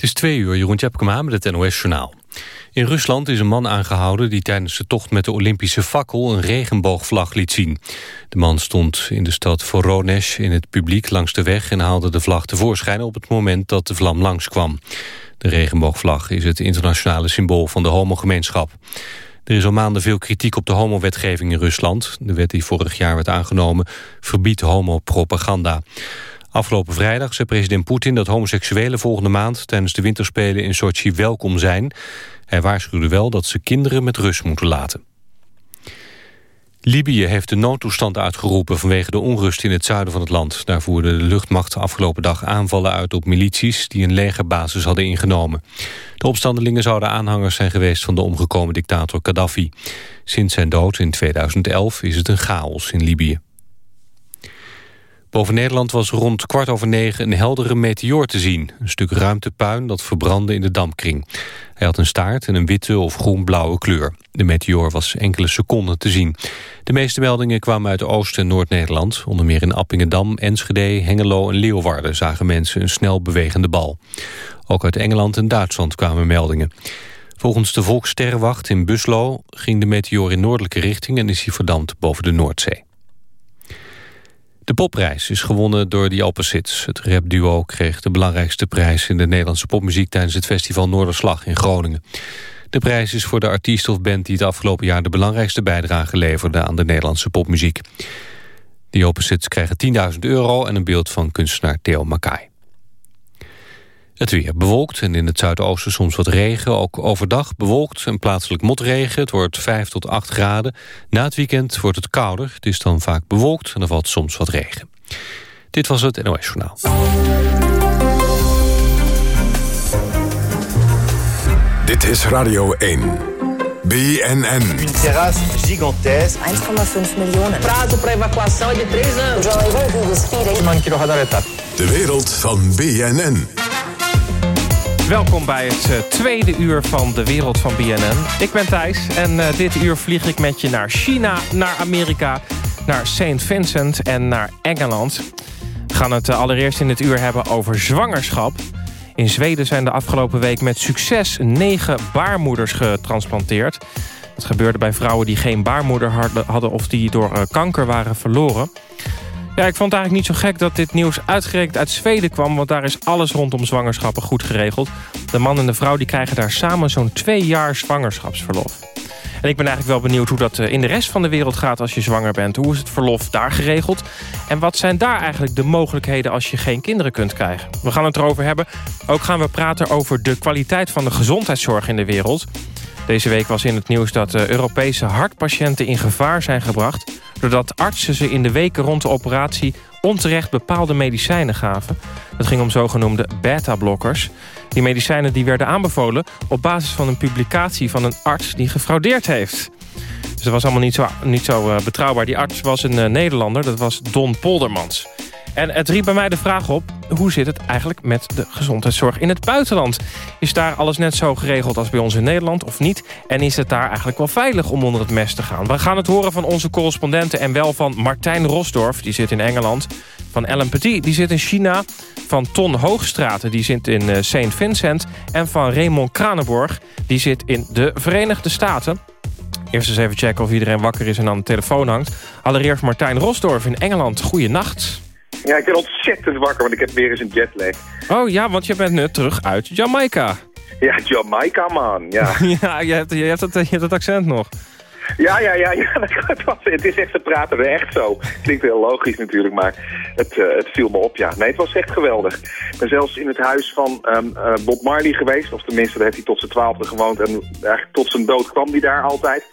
Het is twee uur, Jeroen Tjepkema met het NOS-journaal. In Rusland is een man aangehouden die tijdens de tocht met de Olympische fakkel een regenboogvlag liet zien. De man stond in de stad Voronezh in het publiek langs de weg en haalde de vlag tevoorschijn op het moment dat de vlam langskwam. De regenboogvlag is het internationale symbool van de homogemeenschap. Er is al maanden veel kritiek op de homowetgeving in Rusland. De wet die vorig jaar werd aangenomen verbiedt homopropaganda. Afgelopen vrijdag zei president Poetin dat homoseksuelen volgende maand... tijdens de winterspelen in Sochi welkom zijn. Hij waarschuwde wel dat ze kinderen met rust moeten laten. Libië heeft de noodtoestand uitgeroepen vanwege de onrust in het zuiden van het land. Daar voerde de luchtmacht afgelopen dag aanvallen uit op milities die een legerbasis hadden ingenomen. De opstandelingen zouden aanhangers zijn geweest van de omgekomen dictator Gaddafi. Sinds zijn dood in 2011 is het een chaos in Libië. Boven Nederland was rond kwart over negen een heldere meteoor te zien. Een stuk ruimtepuin dat verbrandde in de dampkring. Hij had een staart en een witte of groen-blauwe kleur. De meteoor was enkele seconden te zien. De meeste meldingen kwamen uit Oost- en Noord-Nederland. Onder meer in Appingedam, Enschede, Hengelo en Leeuwarden... zagen mensen een snel bewegende bal. Ook uit Engeland en Duitsland kwamen meldingen. Volgens de Volkssterrenwacht in Buslo ging de meteoor in noordelijke richting... en is hij verdampt boven de Noordzee. De popprijs is gewonnen door The Opposites. Het rapduo kreeg de belangrijkste prijs in de Nederlandse popmuziek... tijdens het festival Noorderslag in Groningen. De prijs is voor de artiest of band die het afgelopen jaar... de belangrijkste bijdrage leverde aan de Nederlandse popmuziek. The Opposites krijgen 10.000 euro en een beeld van kunstenaar Theo Makai. Het weer bewolkt en in het zuidoosten soms wat regen. Ook overdag bewolkt en plaatselijk motregen. Het wordt 5 tot 8 graden. Na het weekend wordt het kouder. Het is dan vaak bewolkt en er valt soms wat regen. Dit was het NOS Journaal. Dit is Radio 1. BNN. Een terrasse gigantesque. 1,5 miljoen. Prazo para evacuação é de 3 anos. De wereld van BNN. Welkom bij het uh, tweede uur van de wereld van BNN. Ik ben Thijs en uh, dit uur vlieg ik met je naar China, naar Amerika... naar St. Vincent en naar Engeland. We gaan het uh, allereerst in het uur hebben over zwangerschap. In Zweden zijn de afgelopen week met succes negen baarmoeders getransplanteerd. Dat gebeurde bij vrouwen die geen baarmoeder hadden... of die door kanker waren verloren... Ja, ik vond het eigenlijk niet zo gek dat dit nieuws uitgerekend uit Zweden kwam... want daar is alles rondom zwangerschappen goed geregeld. De man en de vrouw die krijgen daar samen zo'n twee jaar zwangerschapsverlof. En ik ben eigenlijk wel benieuwd hoe dat eh, in de rest van de wereld gaat als je zwanger bent. Hoe is het verlof daar geregeld? En wat zijn daar eigenlijk de mogelijkheden als je geen kinderen kunt krijgen? We gaan het erover hebben. Ook gaan we praten over de kwaliteit van de gezondheidszorg in de wereld. Deze week was in het nieuws dat eh, Europese hartpatiënten in gevaar zijn gebracht doordat artsen ze in de weken rond de operatie onterecht bepaalde medicijnen gaven. Het ging om zogenoemde beta-blokkers. Die medicijnen die werden aanbevolen op basis van een publicatie van een arts die gefraudeerd heeft. Dus dat was allemaal niet zo, niet zo eh, betrouwbaar. Die arts was een uh, Nederlander, dat was Don Poldermans. En het riep bij mij de vraag op, hoe zit het eigenlijk met de gezondheidszorg in het buitenland? Is daar alles net zo geregeld als bij ons in Nederland of niet? En is het daar eigenlijk wel veilig om onder het mes te gaan? We gaan het horen van onze correspondenten en wel van Martijn Rosdorf, die zit in Engeland. Van Ellen Petit, die zit in China. Van Ton Hoogstraten, die zit in uh, St. Vincent. En van Raymond Kranenborg, die zit in de Verenigde Staten. Eerst eens even checken of iedereen wakker is en aan de telefoon hangt. Allereerst Martijn Rosdorf in Engeland. Goeienacht. Ja, ik ben ontzettend wakker, want ik heb weer eens een jetlag. Oh ja, want je bent nu terug uit Jamaica. Ja, Jamaica, man. Ja, ja je, hebt, je, hebt het, je hebt het accent nog. Ja, ja, ja, ja het, was, het is echt, ze praten er echt zo. Klinkt heel logisch natuurlijk, maar het, uh, het viel me op, ja. Nee, het was echt geweldig. Ik ben zelfs in het huis van um, uh, Bob Marley geweest, of tenminste, daar heeft hij tot zijn twaalfde gewoond. En eigenlijk tot zijn dood kwam hij daar altijd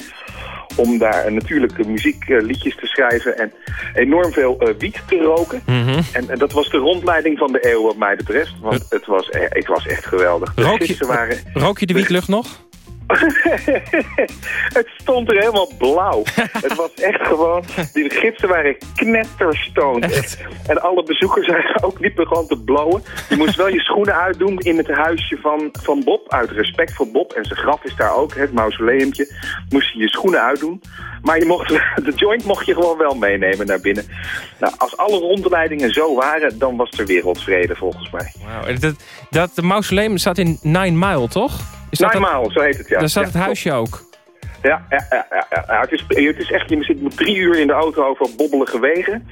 om daar natuurlijk muziekliedjes te schrijven en enorm veel uh, wiet te roken. Mm -hmm. en, en, dat was de rondleiding van de eeuw wat mij betreft, want het was, het was echt geweldig. Rook je, waren... rook je de wietlucht nog? het stond er helemaal blauw. het was echt gewoon... Die gidsen waren knetterstoned. En alle bezoekers waren ook liepen gewoon te blowen. Je moest wel je schoenen uitdoen in het huisje van, van Bob. Uit respect voor Bob. En zijn graf is daar ook, het mausoleumtje. Moest je je schoenen uitdoen. Maar je mocht, de joint mocht je gewoon wel meenemen naar binnen. Nou, als alle rondleidingen zo waren, dan was er wereldvrede volgens mij. Wauw. Dat, dat de mausoleum staat in Nine Mile, toch? Is dat zo heet het, ja. Daar staat ja, het huisje ook. Ja, ja, ja, ja, ja. Het, is, het is echt, je zit drie uur in de auto over bobbelige wegen.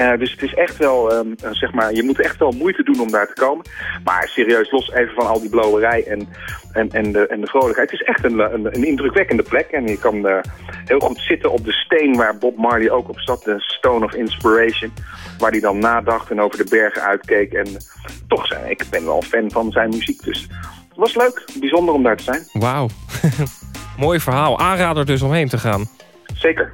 Uh, dus het is echt wel, um, zeg maar, je moet echt wel moeite doen om daar te komen. Maar serieus, los even van al die blowerij en, en, en, de, en de vrolijkheid. Het is echt een, een, een indrukwekkende plek. En je kan uh, heel goed zitten op de steen waar Bob Marley ook op zat. De Stone of Inspiration. Waar hij dan nadacht en over de bergen uitkeek. En toch, zijn, ik ben wel fan van zijn muziek. Dus het was leuk, bijzonder om daar te zijn. Wauw. Mooi verhaal. Aanrader dus om heen te gaan. Zeker.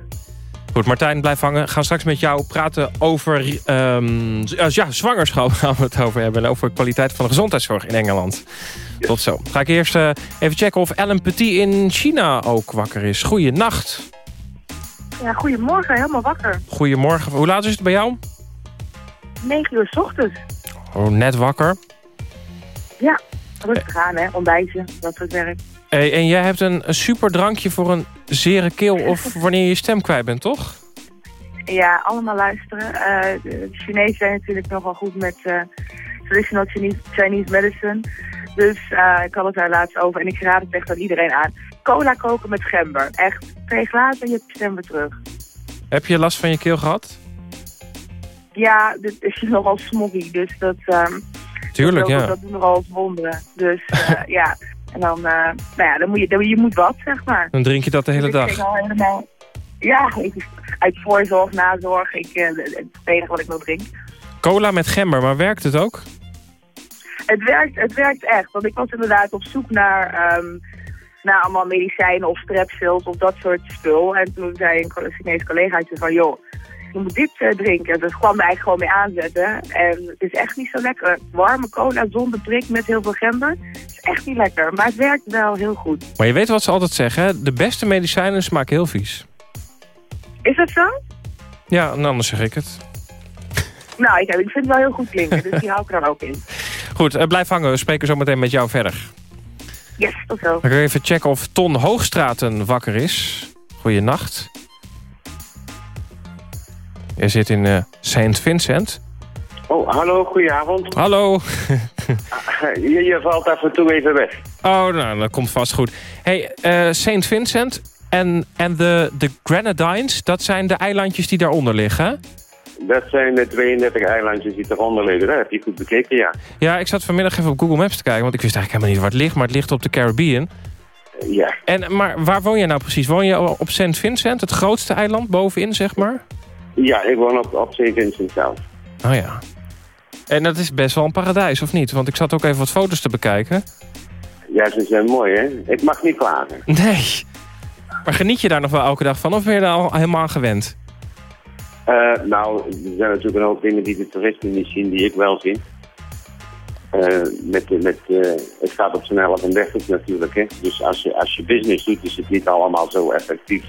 Goed, Martijn, blijf hangen. We gaan straks met jou praten over um, ja, zwangerschap. Gaan we het over hebben. En over de kwaliteit van de gezondheidszorg in Engeland. Yes. Tot zo. Ga ik eerst uh, even checken of Ellen Petit in China ook wakker is. Goeienacht. Ja, goedemorgen. Helemaal wakker. Goedemorgen. Hoe laat is het bij jou? 9 uur s ochtends. Oh, net wakker. Ja, rustig aan hè. Ontbijtje, dat soort werk. Hey, en jij hebt een, een super drankje voor een zere keel of wanneer je je stem kwijt bent, toch? Ja, allemaal luisteren. Uh, de Chinezen zijn natuurlijk nogal goed met uh, traditional Chinese, Chinese medicine. Dus uh, ik had het daar laatst over en ik raad het echt aan iedereen aan. Cola koken met gember. Echt, twee glazen en je hebt je stem weer terug. Heb je last van je keel gehad? Ja, dit is nogal smoggy, dus dat... Um, Tuurlijk, dat, ja. Dat doen nogal wonderen. Dus ja... En dan, uh, nou ja, dan moet je, dan, je moet wat, zeg maar. Dan drink je dat de hele dus dag? Ik al helemaal, ja, ik, uit voorzorg, nazorg, ik, uh, het enige wat ik nog drink. Cola met gember, maar werkt het ook? Het werkt, het werkt echt, want ik was inderdaad op zoek naar, um, naar allemaal medicijnen of strepsils of dat soort spul. En toen zei een Chinese collegaatje van, joh, je moet dit uh, drinken. Dus kwam er eigenlijk gewoon mee aanzetten. En het is echt niet zo lekker. Warme cola zonder prik met heel veel gember. Het is echt niet lekker, maar het werkt wel heel goed. Maar je weet wat ze altijd zeggen, hè? de beste medicijnen smaken heel vies. Is dat zo? Ja, en anders zeg ik het. Nou, ik, ik vind het wel heel goed klinken, dus die hou ik er dan ook in. Goed, uh, blijf hangen. We spreken zo meteen met jou verder. Yes, tot zo. Dan even checken of Ton Hoogstraten wakker is. Goeienacht. Je zit in uh, Saint Vincent. Oh, hallo, goedenavond. Hallo. je, je, valt af en toe even weg. Oh, nou, dat komt vast goed. Hey, uh, Saint Vincent en, en de, de Grenadines, dat zijn de eilandjes die daaronder liggen, Dat zijn de 32 eilandjes die eronder liggen. Dat heb je goed bekeken, ja. Ja, ik zat vanmiddag even op Google Maps te kijken, want ik wist eigenlijk helemaal niet waar het ligt, maar het ligt op de Caribbean. Ja. En, maar waar woon je nou precies? Woon je op Saint Vincent, het grootste eiland, bovenin, zeg maar? Ja, ik woon op, op St. Vincent zelf. Oh ja. En dat is best wel een paradijs, of niet? Want ik zat ook even wat foto's te bekijken. Ja, ze zijn mooi, hè? Ik mag niet klagen. Nee. Maar geniet je daar nog wel elke dag van, of ben je daar al helemaal gewend? Uh, nou, er zijn natuurlijk een hoop dingen die de toeristen niet zien, die ik wel zie. Uh, met, met, uh, het gaat op z'n 11 en 30 natuurlijk, hè? Dus als je, als je business doet, is het niet allemaal zo effectief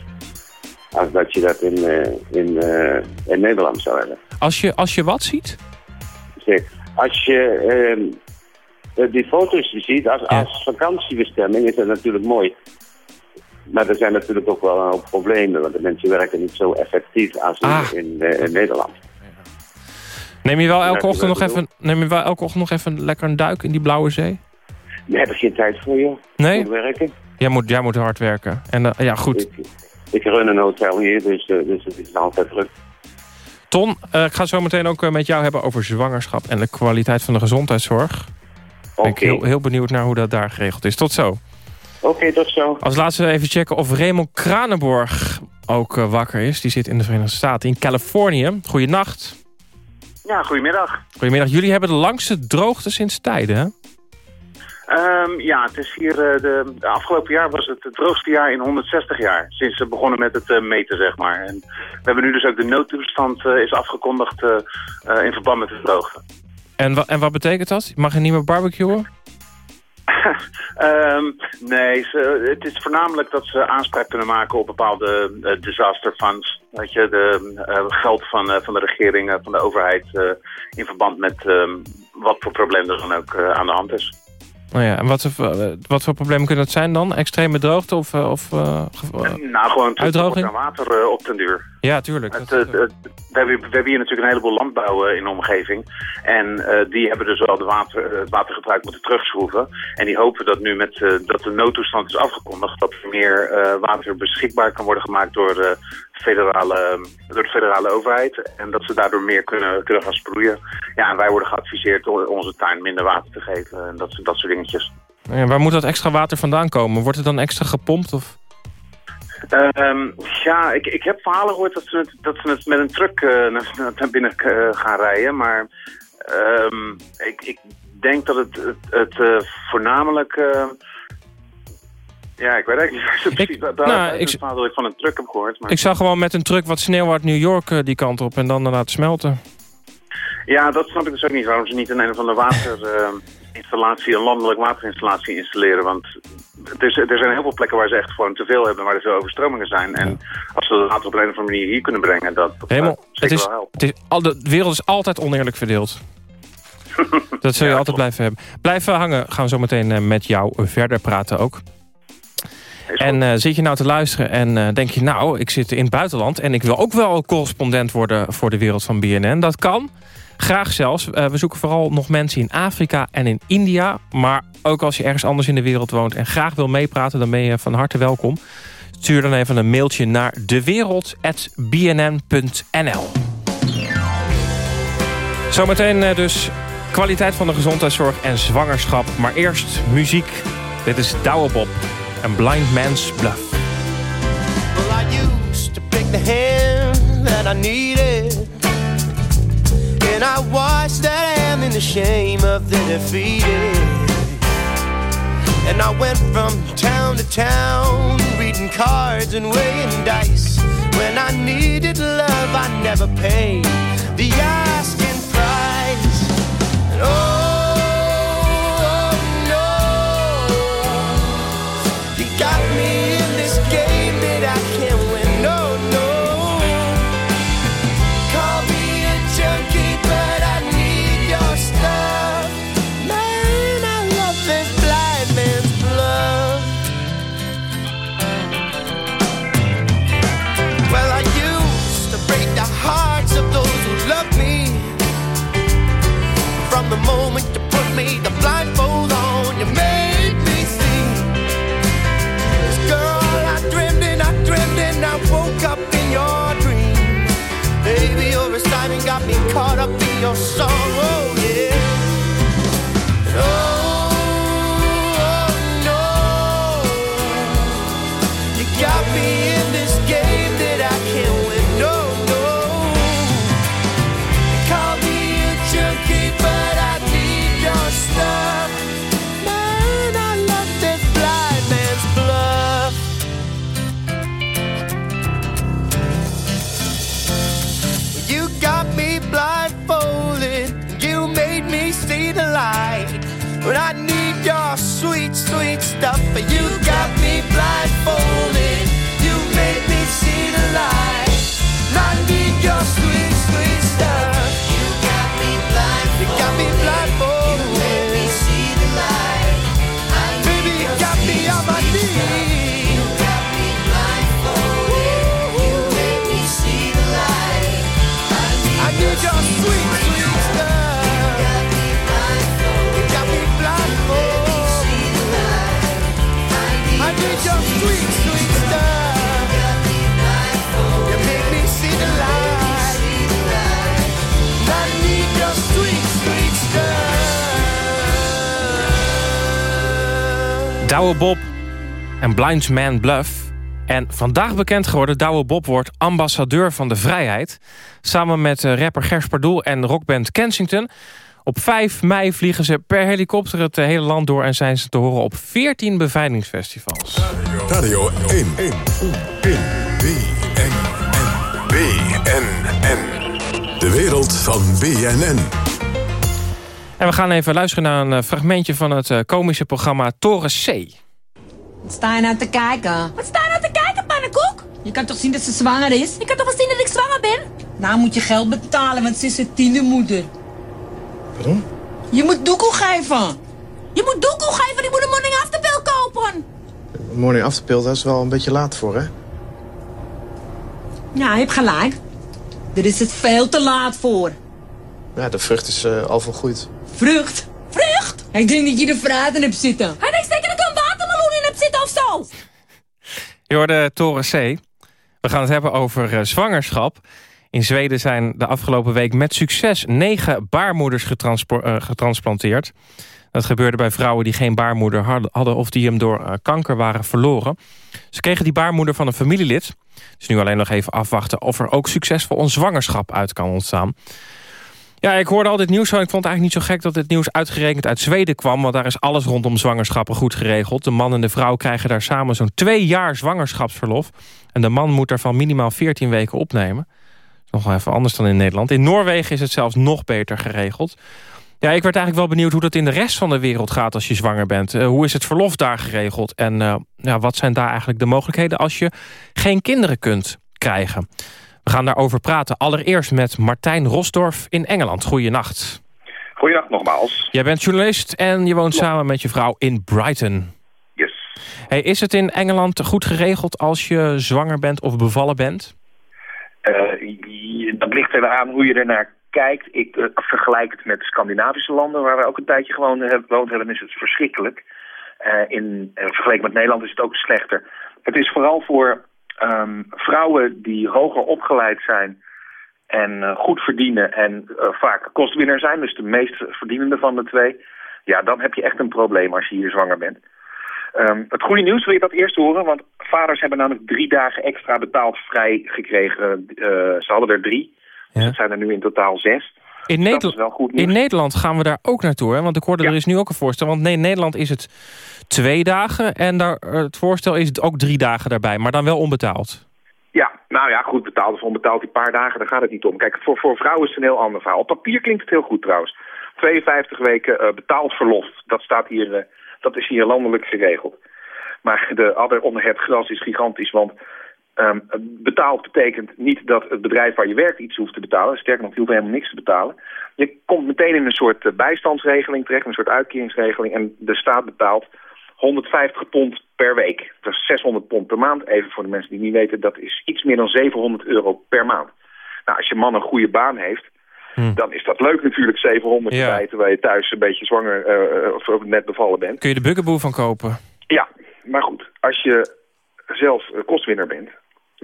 als dat je dat in, uh, in, uh, in Nederland zou hebben. Als je, als je wat ziet? Als je uh, die foto's ziet, als, als vakantiebestemming is dat natuurlijk mooi. Maar er zijn natuurlijk ook wel een hoop problemen, want de mensen werken niet zo effectief als ah. in, in Nederland. Neem je wel elke ochtend nog even, neem je wel elke ochtend nog even lekker een duik in die blauwe zee? Nee, heb ik geen tijd voor, joh. Nee? Moet werken. Jij moet, jij moet hard werken. En ja, goed. Ik, ik run een hotel hier, dus, uh, dus het is altijd druk. Ton, uh, ik ga zo meteen ook uh, met jou hebben over zwangerschap... en de kwaliteit van de gezondheidszorg. Okay. Ben ik heel, heel benieuwd naar hoe dat daar geregeld is. Tot zo. Oké, okay, tot zo. Als laatste even checken of Raymond Kranenborg ook wakker is. Die zit in de Verenigde Staten, in Californië. Goedenacht. Ja, goedemiddag. Goedemiddag. Jullie hebben de langste droogte sinds tijden, hè? Um, ja, het is hier, uh, de, de, afgelopen jaar was het het droogste jaar in 160 jaar. Sinds we begonnen met het uh, meten, zeg maar. En we hebben nu dus ook de noodtoestand uh, is afgekondigd in verband met de droogte. En, wa en wat betekent dat? Mag je niet meer barbecuen? Ehm, nee, ze, het is voornamelijk dat ze aanspraak kunnen maken op bepaalde uh, disaster funds. Weet je, de uh, geld van, uh, van de regering, van de overheid in verband met ehm, wat voor probleem er dan ook aan de hand is. Oh ja, en wat, wat voor problemen kunnen dat zijn dan? Extreme droogte of, of uh, Nou, gewoon uitdroging aan water uh, op den duur. Ja, tuurlijk. Het, het, het, we, hebben, we hebben hier natuurlijk een heleboel landbouw in de omgeving. En uh, die hebben dus wel de water, het watergebruik moeten terugschroeven. En die hopen dat nu met dat de noodtoestand is afgekondigd... dat er meer water beschikbaar kan worden gemaakt door federale, door de federale overheid. En dat ze daardoor meer kunnen, kunnen gaan sproeien. Ja, en wij worden geadviseerd om onze tuin minder water te geven. En dat, dat soort dingetjes. Ja, waar moet dat extra water vandaan komen? Wordt het dan extra gepompt? Of? Um, ja, ik, ik heb verhalen gehoord dat ze het, dat ze het met een truck uh, naar, binnen uh, gaan rijden. Maar um, ik, ik denk dat het, het, het uh, voornamelijk ja, ik weet eigenlijk niet precies. Ik, daar, nou, ik, dat ik van een truck heb gehoord. Maar... Ik zag gewoon met een truck wat sneeuw uit New York uh, die kant op en dan laten smelten. Ja, dat snap ik dus ook niet. Waarom ze niet een een van de waterinstallatie, uh, een landelijk waterinstallatie installeren. Want is, er zijn heel veel plekken waar ze echt gewoon te veel hebben, waar er veel overstromingen zijn. En als ze dat water op een of andere manier hier kunnen brengen, dat, dat Helemaal, het is, wel het is, al, De wereld is altijd oneerlijk verdeeld. dat zul je altijd blijven hebben. Blijven hangen, gaan we zo meteen uh, met jou verder praten ook. En uh, zit je nou te luisteren en uh, denk je... nou, ik zit in het buitenland en ik wil ook wel correspondent worden... voor de wereld van BNN. Dat kan. Graag zelfs. Uh, we zoeken vooral nog mensen in Afrika en in India. Maar ook als je ergens anders in de wereld woont... en graag wil meepraten, dan ben je van harte welkom. Stuur dan even een mailtje naar dewereld.bnn.nl Zometeen dus kwaliteit van de gezondheidszorg en zwangerschap. Maar eerst muziek. Dit is Douwe Bob. And Blind Man's Bluff. Well, I used to pick the hand that I needed, and I watched that hand in the shame of the defeated. And I went from town to town, reading cards and weighing dice. When I needed love, I never paid the asking price. And oh, the blindfold on. You made me see. Cause girl, I dreamed and I dreamed and I woke up in your dream. Baby, your excitement got me caught up in your song. Oh, yeah. Oh, you got Douwe Bob en Blind Man Bluff. En vandaag bekend geworden, Douwe Bob wordt ambassadeur van de vrijheid. Samen met eh, rapper Gers Pardoel en rockband Kensington. Op 5 mei vliegen ze per helikopter het eh, hele land door... en zijn ze te horen op 14 beveiligingsfestivals. Radio 1, 1, 1, BNN, BNN. De wereld van BNN. En we gaan even luisteren naar een eh, fragmentje van het eh, komische programma Toren C. Wat sta je nou te kijken? Wat sta je nou te kijken, pannenkoek? Je kan toch zien dat ze zwanger is? Je kan toch wel zien dat ik zwanger ben? Nou moet je geld betalen, want ze is een tienermoeder. Waarom? Je moet doekoe geven. Je moet doekoe geven, die moet een morning afterpill kopen. Morning afterpill, dat is wel een beetje laat voor, hè? Ja, je hebt gelijk. Er is het veel te laat voor. Ja, de vrucht is eh, al volgroeid. Vrucht? Vrucht? Ik denk dat je er fruit in hebt zitten. Hij denkt zeker dat ik een watermeloen in heb zitten of zo. Je hoorde Toren C. We gaan het hebben over eh, zwangerschap. In Zweden zijn de afgelopen week met succes negen baarmoeders eh, getransplanteerd. Dat gebeurde bij vrouwen die geen baarmoeder hadden- hadden... of die hem door eh, kanker waren verloren. Ze kregen die baarmoeder van een familielid. Dus nu alleen nog even afwachten of er ook succesvol een zwangerschap uit kan ontstaan. Ja, ik hoorde al dit nieuws. Ik vond het eigenlijk niet zo gek dat dit nieuws uitgerekend uit Zweden kwam. Want daar is alles rondom zwangerschappen goed geregeld. De man en de vrouw krijgen daar samen zo'n twee jaar zwangerschapsverlof. En de man moet daarvan minimaal 14 weken opnemen. Nog wel even anders dan in Nederland. In Noorwegen is het zelfs nog beter geregeld. Ja, ik werd eigenlijk wel benieuwd hoe dat in de rest van de wereld gaat als je zwanger bent. Eh, hoe is het verlof daar geregeld? En eh, ja, wat zijn daar eigenlijk de mogelijkheden als je geen kinderen kunt krijgen? We gaan daarover praten. Allereerst met Martijn Rosdorf in Engeland. Goeienacht. Goeiedag nogmaals. Jij bent journalist en je woont samen met je vrouw in Brighton. Yes. Hey, is het in Engeland goed geregeld als je zwanger bent of bevallen bent? Eh, dat ligt er aan hoe je ernaar kijkt. Ik eh, vergelijk het met Scandinavische landen waar we ook een tijdje gewoon hebben, gewoond hebben, is het verschrikkelijk. Eh, in eh, vergeleken met Nederland is het ook slechter. Het is vooral voor ehm, vrouwen die hoger opgeleid zijn en eh, goed verdienen en eh, vaak kostwinner zijn, dus de meest verdienende van de twee. Ja, dan heb je echt een probleem als je hier zwanger bent. Ehm, het goede nieuws wil je dat eerst horen, want vaders hebben namelijk drie dagen extra betaald vrij gekregen. Eh, ze hadden er drie, dus het zijn er nu in totaal zes. In, Dus Nederland- is wel goed nieuws. in Nederland gaan we daar ook naartoe. Hè? Want ik hoorde er is nu ook een voorstel. Want nee, in Nederland is het twee dagen. En daar, eh, het voorstel is het ook drie dagen daarbij. Maar dan wel onbetaald. Ja, nou ja, goed, betaald of onbetaald die paar dagen, daar gaat het niet om. Kijk, voor, voor vrouwen is het een heel ander verhaal. Op papier klinkt het heel goed trouwens. 52 weken eh, betaald verlof, dat, staat hier, eh, dat is hier landelijk geregeld. Maar de adder onder het gras is gigantisch, want ehm, betaald betekent niet dat het bedrijf waar je werkt iets hoeft te betalen. Sterker nog, je hoeft helemaal niks te betalen. Je komt meteen in een soort eh, bijstandsregeling terecht, een soort uitkeringsregeling. En de staat betaalt 150 pond per week. Dat is 600 pond per maand. Even voor de mensen die niet weten, dat is iets meer dan 700 euro per maand. Nou, als je man een goede baan heeft, dan is dat leuk natuurlijk 700 Ja. erbij... terwijl je thuis een beetje zwanger eh, of net bevallen bent. Kun je de bugaboo van kopen? Ja, maar goed, als je zelf eh, kostwinner bent,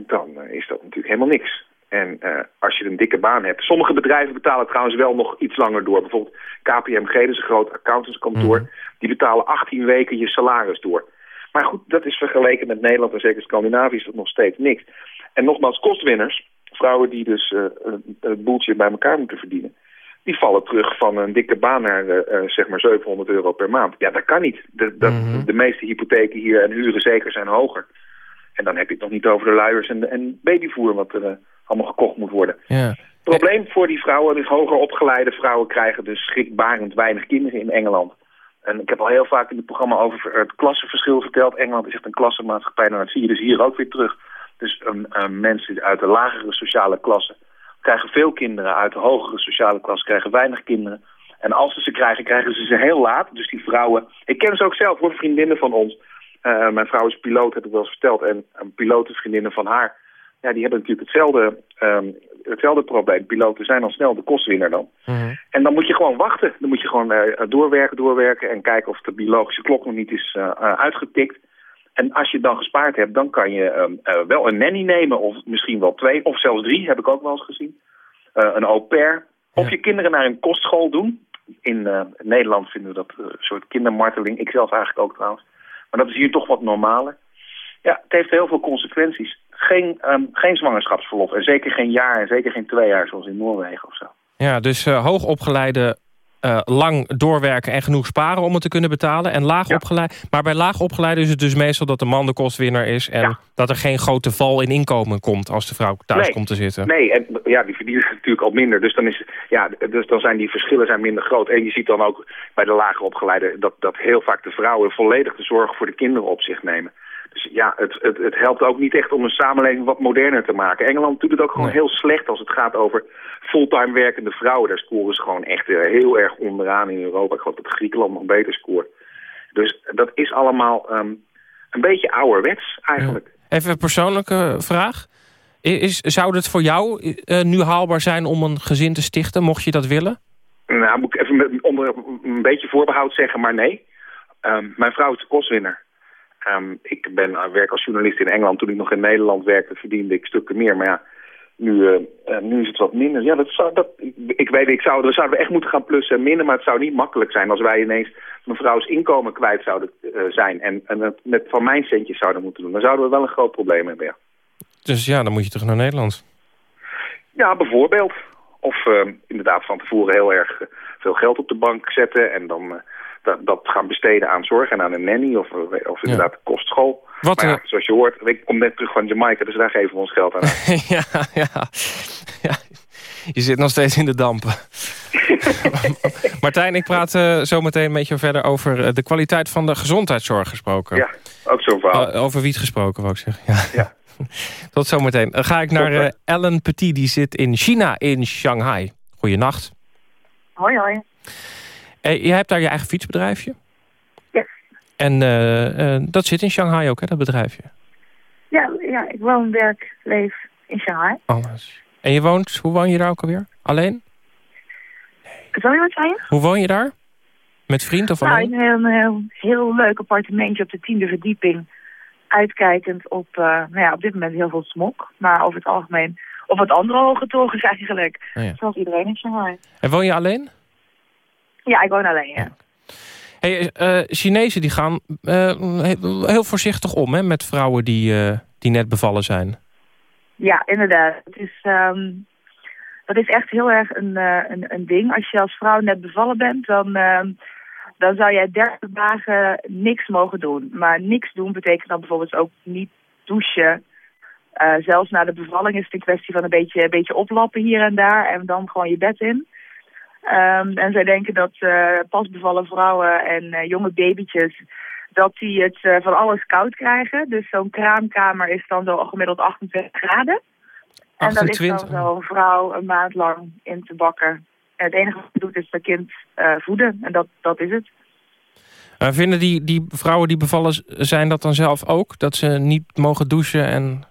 dan eh, is dat natuurlijk helemaal niks. En eh, als je een dikke baan hebt... Sommige bedrijven betalen trouwens wel nog iets langer door. Bijvoorbeeld KPMG, dat is een groot accountantskantoor... die betalen 18 weken je salaris door. Maar goed, dat is vergeleken met Nederland en zeker Scandinavië is dat nog steeds niks. En nogmaals, kostwinners, vrouwen die dus eh, een, boeltje bij elkaar moeten verdienen... die vallen terug van een dikke baan naar zeg maar 700 euro per maand. Ja, dat kan niet. De, dat, de meeste hypotheken hier en huren zeker zijn hoger. En dan heb je het nog niet over de luiers en, en babyvoer wat er eh, allemaal gekocht moet worden. Ja. Het probleem voor die vrouwen, dus hoger opgeleide vrouwen krijgen dus schrikbarend weinig kinderen in Engeland. En ik heb al heel vaak in het programma over het klassenverschil verteld. Engeland is echt een klassenmaatschappij, nou dat zie je dus hier ook weer terug. Dus um, um, mensen uit de lagere sociale klasse krijgen veel kinderen. Uit de hogere sociale klasse krijgen weinig kinderen. En als ze ze krijgen, krijgen ze ze heel laat. Dus die vrouwen... Ik ken ze ook zelf, hoor, vriendinnen van ons. Uh, mijn vrouw is piloot, heb ik wel eens verteld. En pilotenvriendinnen van haar... Ja, die hebben natuurlijk hetzelfde, um, hetzelfde probleem. Piloten zijn al snel de kostwinner dan. Mm En dan moet je gewoon wachten. Dan moet je gewoon uh, doorwerken, doorwerken... en kijken of de biologische klok nog niet is uh, uitgetikt. En als je dan gespaard hebt, dan kan je um, uh, wel een nanny nemen. Of misschien wel twee, of zelfs drie, heb ik ook wel eens gezien. Een au pair. Of ja. je kinderen naar een kostschool doen. In Nederland vinden we dat een soort kindermarteling. Ik zelf eigenlijk ook trouwens. Maar dat is hier toch wat normaler. Ja, het heeft heel veel consequenties. Geen, um, geen zwangerschapsverlof. En zeker geen jaar en zeker geen twee jaar zoals in Noorwegen of zo. Ja, dus uh, hoogopgeleide eh, lang doorwerken en genoeg sparen om het te kunnen betalen. En laag opgeleid. Maar bij laag opgeleid is het dus meestal dat de man de kostwinner is. En dat er geen grote val in inkomen komt als de vrouw thuis Nee. komt te zitten. Nee, en ja, die verdienen natuurlijk al minder. Dus dan, is, ja, dus dan zijn die verschillen zijn minder groot. En je ziet dan ook bij de lager opgeleiden dat, dat heel vaak de vrouwen volledig de zorg voor de kinderen op zich nemen. Dus ja, het, het, het helpt ook niet echt om een samenleving wat moderner te maken. Engeland doet het ook gewoon heel slecht als het gaat over fulltime werkende vrouwen. Daar scoren ze gewoon echt eh, heel erg onderaan in Europa. Ik geloof dat Griekenland nog beter scoort. Dus dat is allemaal ehm, een beetje ouderwets eigenlijk. Even een persoonlijke vraag. Is, zou het voor jou eh, nu haalbaar zijn om een gezin te stichten, mocht je dat willen? Nou, moet ik even onder een beetje voorbehoud zeggen, maar nee. Ehm, mijn vrouw is de kostwinner. Ehm, ik ben, uh, werk als journalist in Engeland. Toen ik nog in Nederland werkte, verdiende ik stukken meer. Maar ja, nu, eh, eh, nu is het wat minder. Ja, dat zou, dat, ik, ik weet, ik zou, dan zouden we echt moeten gaan plussen en minnen. Maar het zou niet makkelijk zijn als wij ineens mevrouws inkomen kwijt zouden eh, zijn. En, en het met van mijn centjes zouden moeten doen. Dan zouden we wel een groot probleem hebben, ja. Dus ja, dan moet je terug naar Nederland. Ja, bijvoorbeeld. Of eh, inderdaad van tevoren heel erg eh, veel geld op de bank zetten... en dan eh, dat, dat gaan besteden aan zorg en aan een nanny of, of inderdaad de kostschool. Wat, maar ja, zoals je hoort, ik kom net terug van Jamaica, dus daar geven we ons geld aan. ja, ja, ja. Je zit nog steeds in de dampen. Martijn, ik praat eh, zo meteen met je verder over eh, de kwaliteit van de gezondheidszorg gesproken. Ja, ook zo'n verhaal. Eh, over wiet gesproken, wou ik zeggen. Ja. Ja. Tot zometeen. Dan ga ik naar eh, Ellen Petit, die zit in China, in Shanghai. Goeienacht. Hoi, hoi. Eh, je hebt daar je eigen fietsbedrijfje? Yes. En eh, eh, dat zit in Shanghai ook, hè, dat bedrijfje? Ja, ja, ik woon, werk, leef in Shanghai. Alles. En je woont, hoe woon je daar ook alweer? Alleen? Sorry, wat zei je? Hoe woon je daar? Met vriend of Nou, alleen? in een heel, heel leuk appartementje op de tiende verdieping. Uitkijkend op, nou ja, op dit moment heel veel smok. Maar over het algemeen op wat andere hoge torens eigenlijk. Oh ja. Zoals iedereen in Shanghai. En woon je alleen? Ja, ik woon alleen, ja. Hey, eh, Chinezen die gaan eh, heel, voorzichtig om hè, met vrouwen die, eh, die net bevallen zijn. Ja, inderdaad. Het is, ehm, dat is echt heel erg een, een, een ding. Als je als vrouw net bevallen bent, dan, ehm, dan zou jij 30 dagen niks mogen doen. Maar niks doen betekent dan bijvoorbeeld ook niet douchen. Zelfs na de bevalling is het een kwestie van een beetje, een beetje oplappen hier en daar en dan gewoon je bed in. Ehm, en zij denken dat eh, pas bevallen vrouwen en eh, jonge babytjes dat die het eh, van alles koud krijgen. Dus zo'n kraamkamer is dan zo gemiddeld 28 graden. En daar ligt 28? dan zo'n vrouw een maand lang in te bakken. En het enige wat ze doet is haar kind voeden. En dat, dat is het. Vinden die, die vrouwen die bevallen zijn dat dan zelf ook? Dat ze niet mogen douchen en,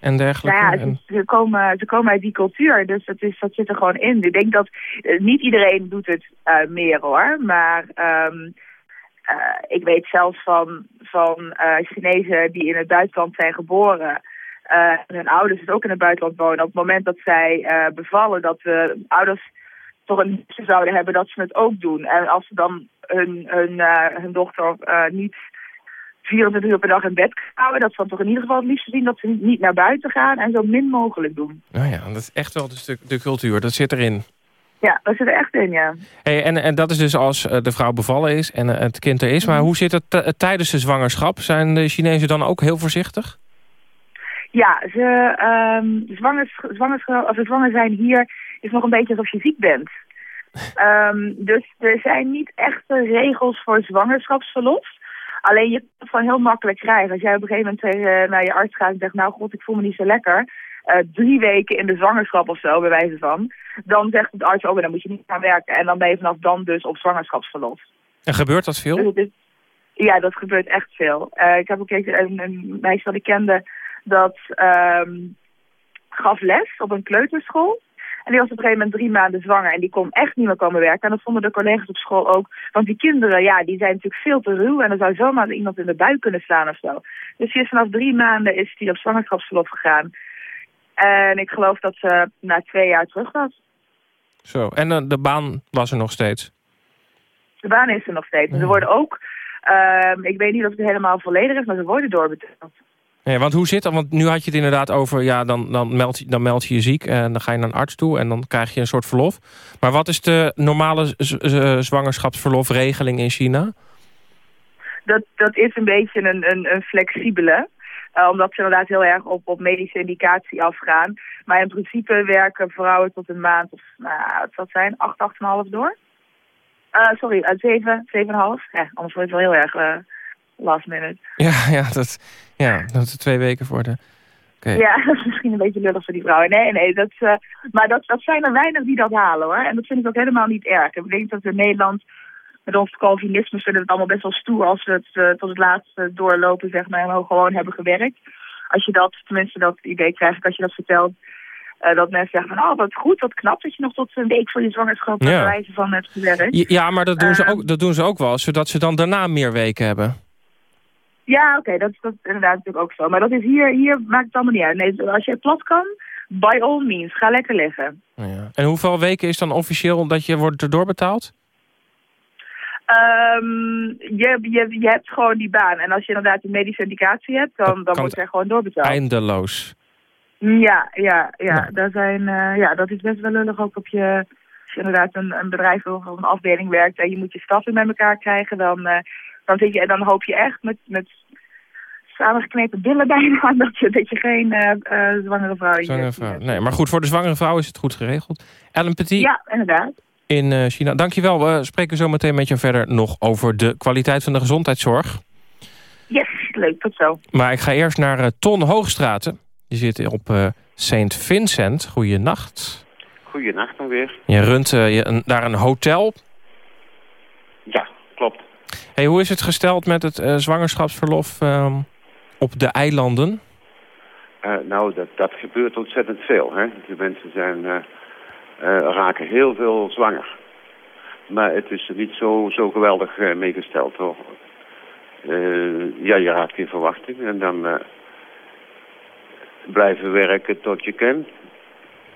en dergelijke? Nou ja, En- ze, komen, ze komen uit die cultuur, dus dat, is, dat zit er gewoon in. Ik denk dat eh, niet iedereen doet het eh, meer hoor, maar ehm, eh, ik weet zelfs van, van Chinezen die in het buitenland zijn geboren. en hun ouders dus ook in het buitenland wonen. Op het moment dat zij bevallen, dat de ouders toch een zouden hebben dat ze het ook doen. En als ze dan hun, hun, hun dochter niet 24 uur per dag in bed houden, dat ze dan toch in ieder geval het liefst zien dat ze niet naar buiten gaan en zo min mogelijk doen. Nou ja, dat is echt wel de, de cultuur, dat zit erin. Ja, dat zit er echt in, ja. Hey, en, en dat is dus als eh, de vrouw bevallen is en eh, het kind er is. Mhm. Maar hoe zit het t- tijdens de zwangerschap? Zijn de Chinezen dan ook heel voorzichtig? Ja, ze, zwangers, zwangerschap, of zwanger zijn hier is nog een beetje alsof je ziek bent. Ehm, dus er zijn niet echte regels voor zwangerschapsverlof. Alleen je kan het gewoon heel makkelijk krijgen. Als jij op een gegeven moment tegen, naar je arts gaat en zegt... nou god, ik voel me niet zo lekker. eh, drie weken in de zwangerschap of zo, bij wijze van. Dan zegt het arts, oh, dan moet je niet gaan werken. En dan ben je vanaf dan dus op zwangerschapsverlof. En gebeurt dat veel? Dus is- ja, dat gebeurt echt veel. Eh, ik heb ook een, een, een meisje dat ik kende dat ehm, gaf les op een kleuterschool. En die was op een gegeven moment drie maanden zwanger en die kon echt niet meer komen werken. En dat vonden de collega's op school ook. Want die kinderen, ja, die zijn natuurlijk veel te ruw en er zou zomaar iemand in de buik kunnen slaan of zo. Dus die is vanaf drie maanden is die op zwangerschapsverlof gegaan. En ik geloof dat ze na twee jaar terug was. Zo. En eh, de baan was er nog steeds? De baan is er nog steeds. En ze worden ook, ehm, ik weet niet of het helemaal volledig is, maar ze worden doorbetaald. Want hoe zit dat? Want nu had je het inderdaad over... ja, dan, dan, meld, je- dan meld je je ziek en dan ga je naar een arts toe... en dan krijg je een soort verlof. Maar wat is de normale zwangerschapsverlofregeling in China? Dat, dat is een beetje een, een, flexibele. eh, omdat ze inderdaad heel erg op, op medische indicatie afgaan. Maar in principe werken vrouwen tot een maand of, nou, wat het zijn, acht, acht en half door. Eh, sorry, uh, zeven, zeven en half. Ja, anders wordt het wel heel erg eh, last minute. Ja, ja, dat, ja, dat is twee weken voor de... Ja, dat is misschien een beetje lullig voor die vrouwen. Nee, nee, dat, eh, maar dat, dat zijn er weinig die dat halen hoor. En dat vind ik ook helemaal niet erg. Ik denk dat we in Nederland met ons Calvinisme vinden we het allemaal best wel stoer als we het eh, tot het laatste doorlopen, zeg maar, en gewoon hebben gewerkt. Als je dat, tenminste dat idee krijg ik als je dat vertelt, eh, dat mensen zeggen van, oh wat goed, wat knap dat je nog tot een week voor je zwangerschap Ja. wijze van hebt gewerkt. Ja, Ja, maar dat doen, ze Ehm. ook, dat doen ze ook wel, zodat ze dan daarna meer weken hebben. Ja, oké, dat, dat is inderdaad natuurlijk ook zo. Maar dat is hier, hier maakt het allemaal niet uit. Nee, als je het plat kan, by all means, ga lekker liggen. Ja. En hoeveel weken is dan officieel dat je wordt doorbetaald? Ehm, je, je, je hebt gewoon die baan. En als je inderdaad een medische indicatie hebt, dan, dan wordt er gewoon doorbetaald. Eindeloos. Ja, ja, ja. Nou. Daar zijn, eh, ja. Dat is best wel lullig ook op je... Als je inderdaad een, een bedrijf of een afdeling werkt en je moet je staf weer met elkaar krijgen, dan, eh, dan, zit je, dan hoop je echt met, met samengeknepen billen bijna dat je, dat je geen eh, eh, zwangere vrouw Zwangere vrouw. Nee, maar goed, voor de zwangere vrouw is het goed geregeld. Ellen Petit Ja, inderdaad. in eh, China. Dankjewel. We spreken zo meteen met je verder nog over de kwaliteit van de gezondheidszorg. Yes, leuk. Tot zo. Maar ik ga eerst naar eh, Ton Hoogstraten. Die zit op eh St. Vincent. Goeienacht. Goeienacht dan weer. Je runt eh, je een, daar een hotel. Ja. Hey, hoe is het gesteld met het eh, zwangerschapsverlof ehm, op de eilanden? Eh, nou, dat, dat gebeurt ontzettend veel. Hè? De mensen zijn, eh, raken heel veel zwanger. Maar het is er niet zo, zo geweldig meegesteld hoor. Ja, je raakt in verwachting en dan blijven werken tot je kent.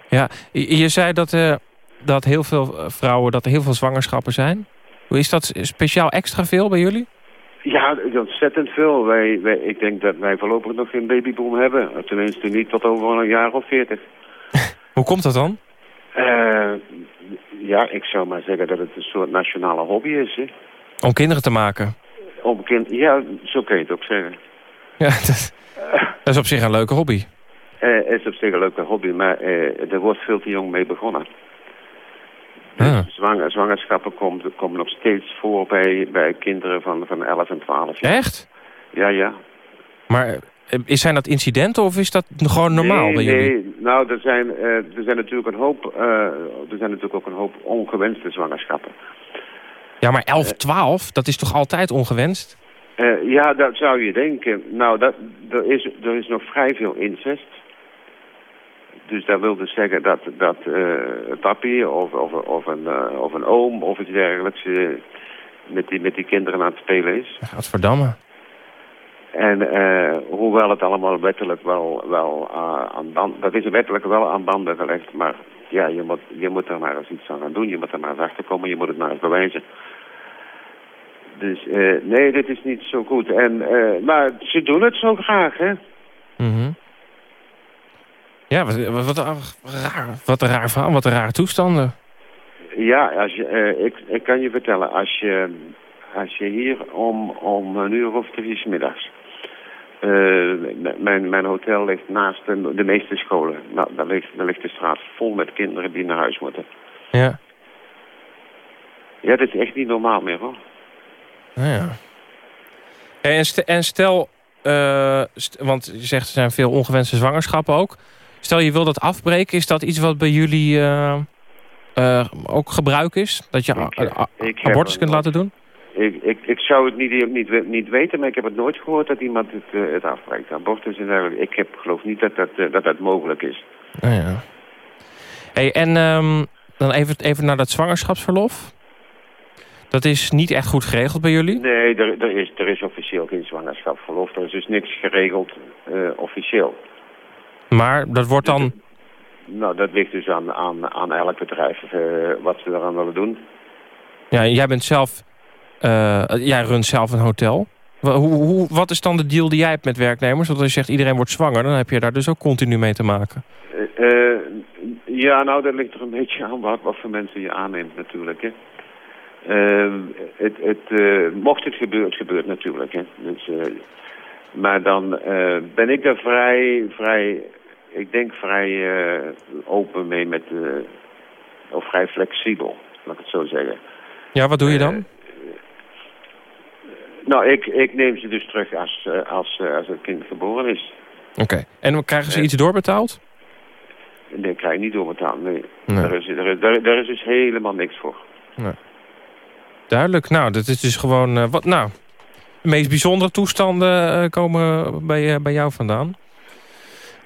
Ja, je, je zei dat, dat heel veel vrouwen, dat er heel veel zwangerschappen zijn. Is dat speciaal extra veel bij jullie? Ja, ontzettend veel. Wij, wij, ik denk dat wij voorlopig nog geen babyboom hebben. Tenminste niet tot over een jaar of veertig. Hoe komt dat dan? Eh, ja, ik zou maar zeggen dat het een soort nationale hobby is. Hè? Om kinderen te maken. Om kind, ja, zo kun je het ook zeggen. Ja, dat, dat is op zich een leuke hobby. Het is op zich een leuke hobby, maar eh, er wordt veel te jong mee begonnen. Ah. Zwang, zwangerschappen komen, komen nog steeds voor bij, bij kinderen van, van 11 en 12 jaar. Echt? Ja, ja. Maar eh, is- zijn dat incidenten of is dat gewoon normaal nee, bij jullie? Nee, nou, er zijn, eh, er zijn natuurlijk een hoop, eh, er zijn natuurlijk ook een hoop ongewenste zwangerschappen. Ja, maar 11, 12, dat is toch altijd ongewenst? Eh, ja, dat zou je denken. Nou, dat, er, is, er is nog vrij veel incest. Dus dat wil dus zeggen dat, dat eh een papi of, of, of, een, eh, of een oom of iets dergelijks eh, met, die, met die kinderen aan het spelen is. Gadverdamme. En eh, hoewel het allemaal wettelijk wel, wel eh, aan banden... Dat is wettelijk wel aan banden gelegd, maar ja, je moet, je moet er maar eens iets aan gaan doen. Je moet er maar eens achter komen, je moet het maar eens bewijzen. Dus eh, nee, dit is niet zo goed. En, eh, maar ze doen het zo graag, hè. Mhm. Ja, wat, wat, wat, raar, wat een raar verhaal, wat een rare toestanden. Ja, als je, eh, ik, ik kan je vertellen, als je, als je hier om, om een uur of drie 's middags... eh, mijn, mijn hotel ligt naast de, de meeste scholen. Nou, daar ligt, daar ligt de straat vol met kinderen die naar huis moeten. Ja. Ja, dat is echt niet normaal meer, hoor. Nou ja. En, st- en stel, eh, st- want je zegt er zijn veel ongewenste zwangerschappen ook. Stel je wil dat afbreken, is dat iets wat bij jullie eh, eh, ook gebruik is? Dat je ik abortus kunt laten doen? Ik, ik, ik zou het niet, niet, niet weten, maar ik heb het nooit gehoord dat iemand het, eh, het afbreekt. Abortus en dergelijke. Ik heb, geloof niet dat dat, dat, dat mogelijk is. Nou ja. Hey, en ehm, dan even, even naar dat zwangerschapsverlof. Dat is niet echt goed geregeld bij jullie? Nee, er, er, is, er is officieel geen zwangerschapsverlof. Er is dus niks geregeld officieel. Maar dat wordt dan... Nou, dat ligt dus aan, aan, aan elk bedrijf eh, wat ze eraan willen doen. Ja, jij bent zelf... eh, jij runt zelf een hotel. Hoe, hoe, wat is dan de deal die jij hebt met werknemers? Want als je zegt iedereen wordt zwanger... dan heb je daar dus ook continu mee te maken. Eh, ja, nou, dat ligt er een beetje aan wat, wat voor mensen je aanneemt natuurlijk. Hè. Het, het, mocht het gebeuren, het gebeurt natuurlijk. Hè. Dus, maar dan eh, ben ik er vrij, vrij, ik denk vrij eh, open mee met, eh, of vrij flexibel, laat ik het zo zeggen. Ja, wat doe je dan? Nou, ik, ik neem ze dus terug als, als, als het kind geboren is. Oké. En krijgen ze iets doorbetaald? Nee, krijg je niet doorbetaald, nee. Nee. Daar, is, daar, daar, daar is dus helemaal niks voor. Nee. Duidelijk. Nou, dat is dus gewoon... wat, nou, de meest bijzondere toestanden eh, komen bij, eh, bij jou vandaan.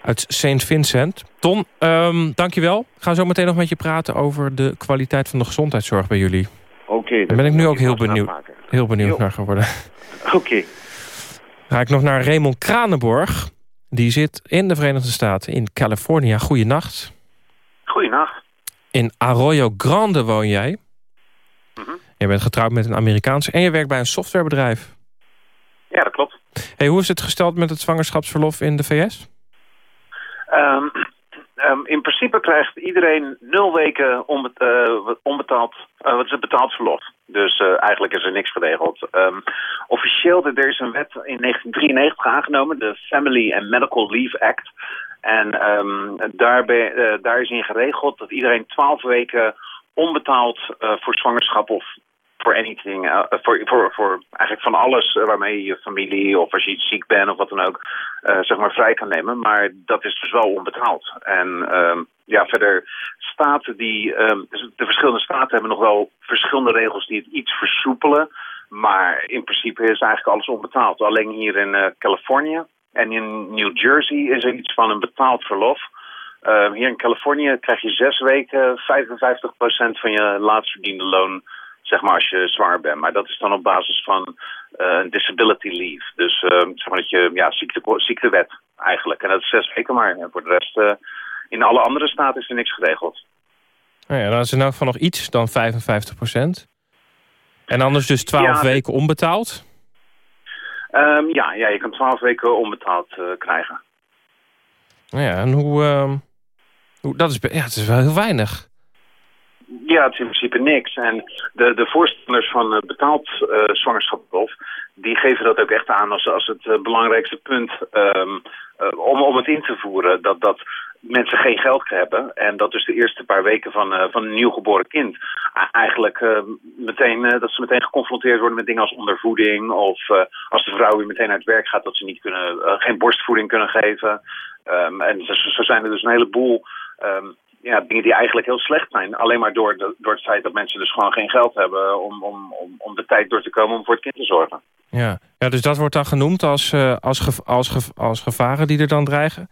Uit St. Vincent. Ton, ehm dankjewel. Ik ga zo meteen nog met je praten over de kwaliteit van de gezondheidszorg bij jullie. Oké. Daar ben ik nu ook heel benieuwd, heel benieuwd Jo. naar geworden. Oké. Ga ik nog naar Raymond Kranenborg. Die zit in de Verenigde Staten, in California. Goeienacht. Goeienacht. In Arroyo Grande woon jij. Mhm. Je bent getrouwd met een Amerikaanse en je werkt bij een softwarebedrijf. Ja, dat klopt. Hey, hoe is het gesteld met het zwangerschapsverlof in de VS? Ehm, ehm, in principe krijgt iedereen nul weken eh, onbetaald, eh, wat is het betaald verlof. Dus eh, eigenlijk is er niks geregeld. Ehm, officieel, er is een wet in 1993 aangenomen, de Family and Medical Leave Act. En eh, daar is in geregeld dat iedereen 12 weken onbetaald voor zwangerschap of voor anything, eh, voor, voor, voor eigenlijk van alles eh, waarmee je familie of als je ziek bent of wat dan ook, eh, zeg maar vrij kan nemen. Maar dat is dus wel onbetaald. En ehm, ja, verder staten die, ehm, dus de verschillende staten hebben nog wel verschillende regels die het iets versoepelen. Maar in principe is eigenlijk alles onbetaald. Alleen hier in Californië en in New Jersey is er iets van een betaald verlof. Ehm, hier in Californië krijg je zes weken 55% van je laatst verdiende loon, zeg maar als je zwanger bent. Maar dat is dan op basis van eh, disability leave. Dus ehm, zeg maar dat je, ja, ziekte, ziektewet eigenlijk. En dat is zes weken maar. En voor de rest, eh, in alle andere staten is er niks geregeld. Nou ja, dan is er nou van nog iets dan 55% En anders dus 12 Ja, weken onbetaald. Ehm, ja, ja, je kan twaalf weken onbetaald eh, krijgen. Nou ja, en hoe... ehm, hoe dat is, ja, het is wel heel weinig. Ja, het is in principe niks. En de, de voorstanders van eh, betaald zwangerschapsverlof... die geven dat ook echt aan als, als het eh, belangrijkste punt... ehm, eh, om, om het in te voeren. Dat, dat mensen geen geld hebben. En dat dus de eerste paar weken van, eh, van een nieuwgeboren kind... eigenlijk meteen, dat ze meteen geconfronteerd worden met dingen als ondervoeding... of als de vrouw weer meteen uit werk gaat... dat ze niet kunnen, geen borstvoeding kunnen geven. Ehm, en zo, zijn er dus een heleboel... ehm, ja, dingen die eigenlijk heel slecht zijn. Alleen maar door, de, door het feit dat mensen dus gewoon geen geld hebben om, om, om, om de tijd door te komen om voor het kind te zorgen. Ja. ja, dus dat wordt dan genoemd als, eh, als, gev- als, gev- als gevaren die er dan dreigen.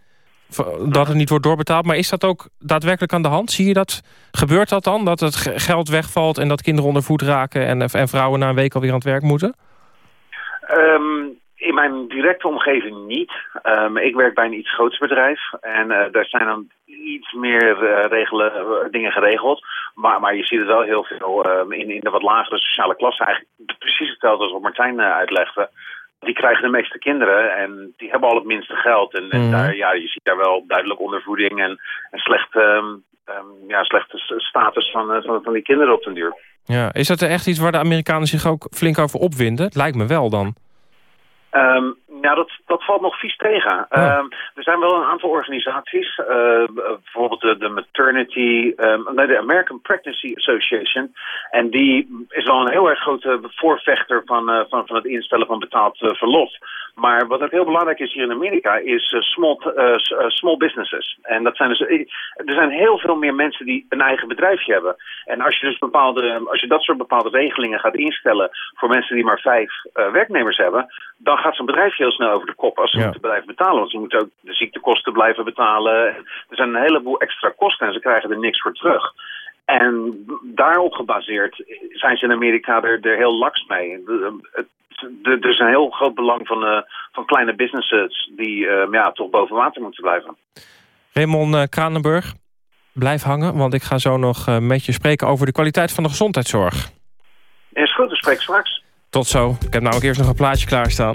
Dat het niet wordt doorbetaald. Maar is dat ook daadwerkelijk aan de hand? Zie je dat? Gebeurt dat dan? Dat het ge- geld wegvalt en dat kinderen onder voet raken... en, en vrouwen na een week alweer aan het werk moeten? Ehm, in mijn directe omgeving niet. Ehm, ik werk bij een iets groots bedrijf en eh, daar zijn dan iets meer eh, regelen, eh, dingen geregeld. Maar, maar je ziet het wel heel veel ehm, in, in de wat lagere sociale klasse. Eigenlijk precies hetzelfde als wat Martijn uitlegde. Die krijgen de meeste kinderen en die hebben al het minste geld. En, en Mhm. daar, ja, je ziet daar wel duidelijk ondervoeding en, en slecht, ehm, ja, slechte status van, van, van die kinderen op den duur. Ja. Is dat echt iets waar de Amerikanen zich ook flink over opwinden? Het lijkt me wel dan. Um, nou, dat, dat valt nog vies tegen. Ehm, er zijn wel een aantal organisaties, eh, bijvoorbeeld de, de Maternity, nee, de American Pregnancy Association. En die is wel een heel erg grote voorvechter van, eh, van, van het instellen van betaald eh, verlof. Maar wat ook heel belangrijk is hier in Amerika, is small, small businesses. En dat zijn dus, er zijn heel veel meer mensen die een eigen bedrijfje hebben. En als je dus bepaalde, als je dat soort bepaalde regelingen gaat instellen voor mensen die maar vijf werknemers hebben, dan gaat zo'n bedrijf heel snel over de kop als ze Ja. moeten blijven betalen. Want ze moeten ook de ziektekosten blijven betalen. Er zijn een heleboel extra kosten en ze krijgen er niks voor terug. En daarop gebaseerd zijn ze in Amerika er, er heel laks mee. De- Er is een heel groot belang van, eh, van kleine businesses die eh, ja, toch boven water moeten blijven. Raymond eh, Kranenburg, blijf hangen, want ik ga zo nog eh, met je spreken over de kwaliteit van de gezondheidszorg. En is goed, we spreken straks. Tot zo. Ik heb namelijk eerst nog een plaatje klaarstaan.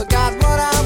forgot what I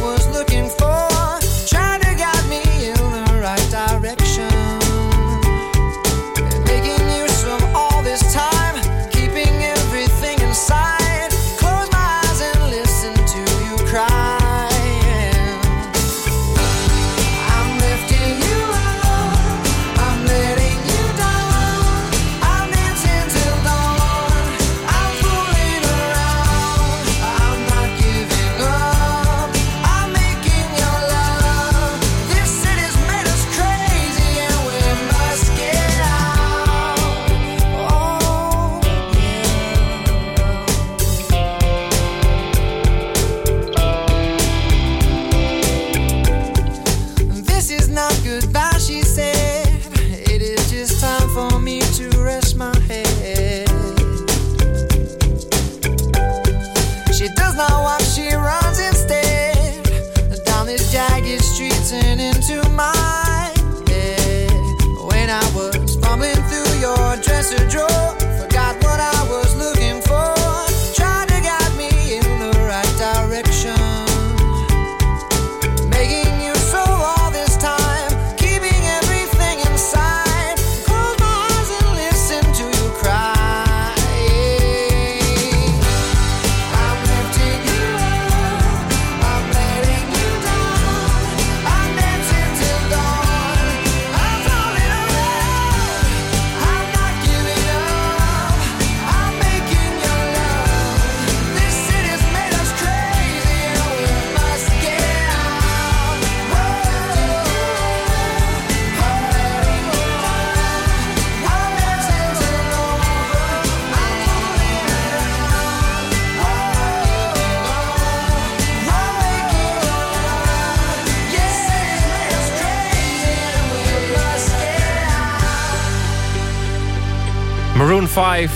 5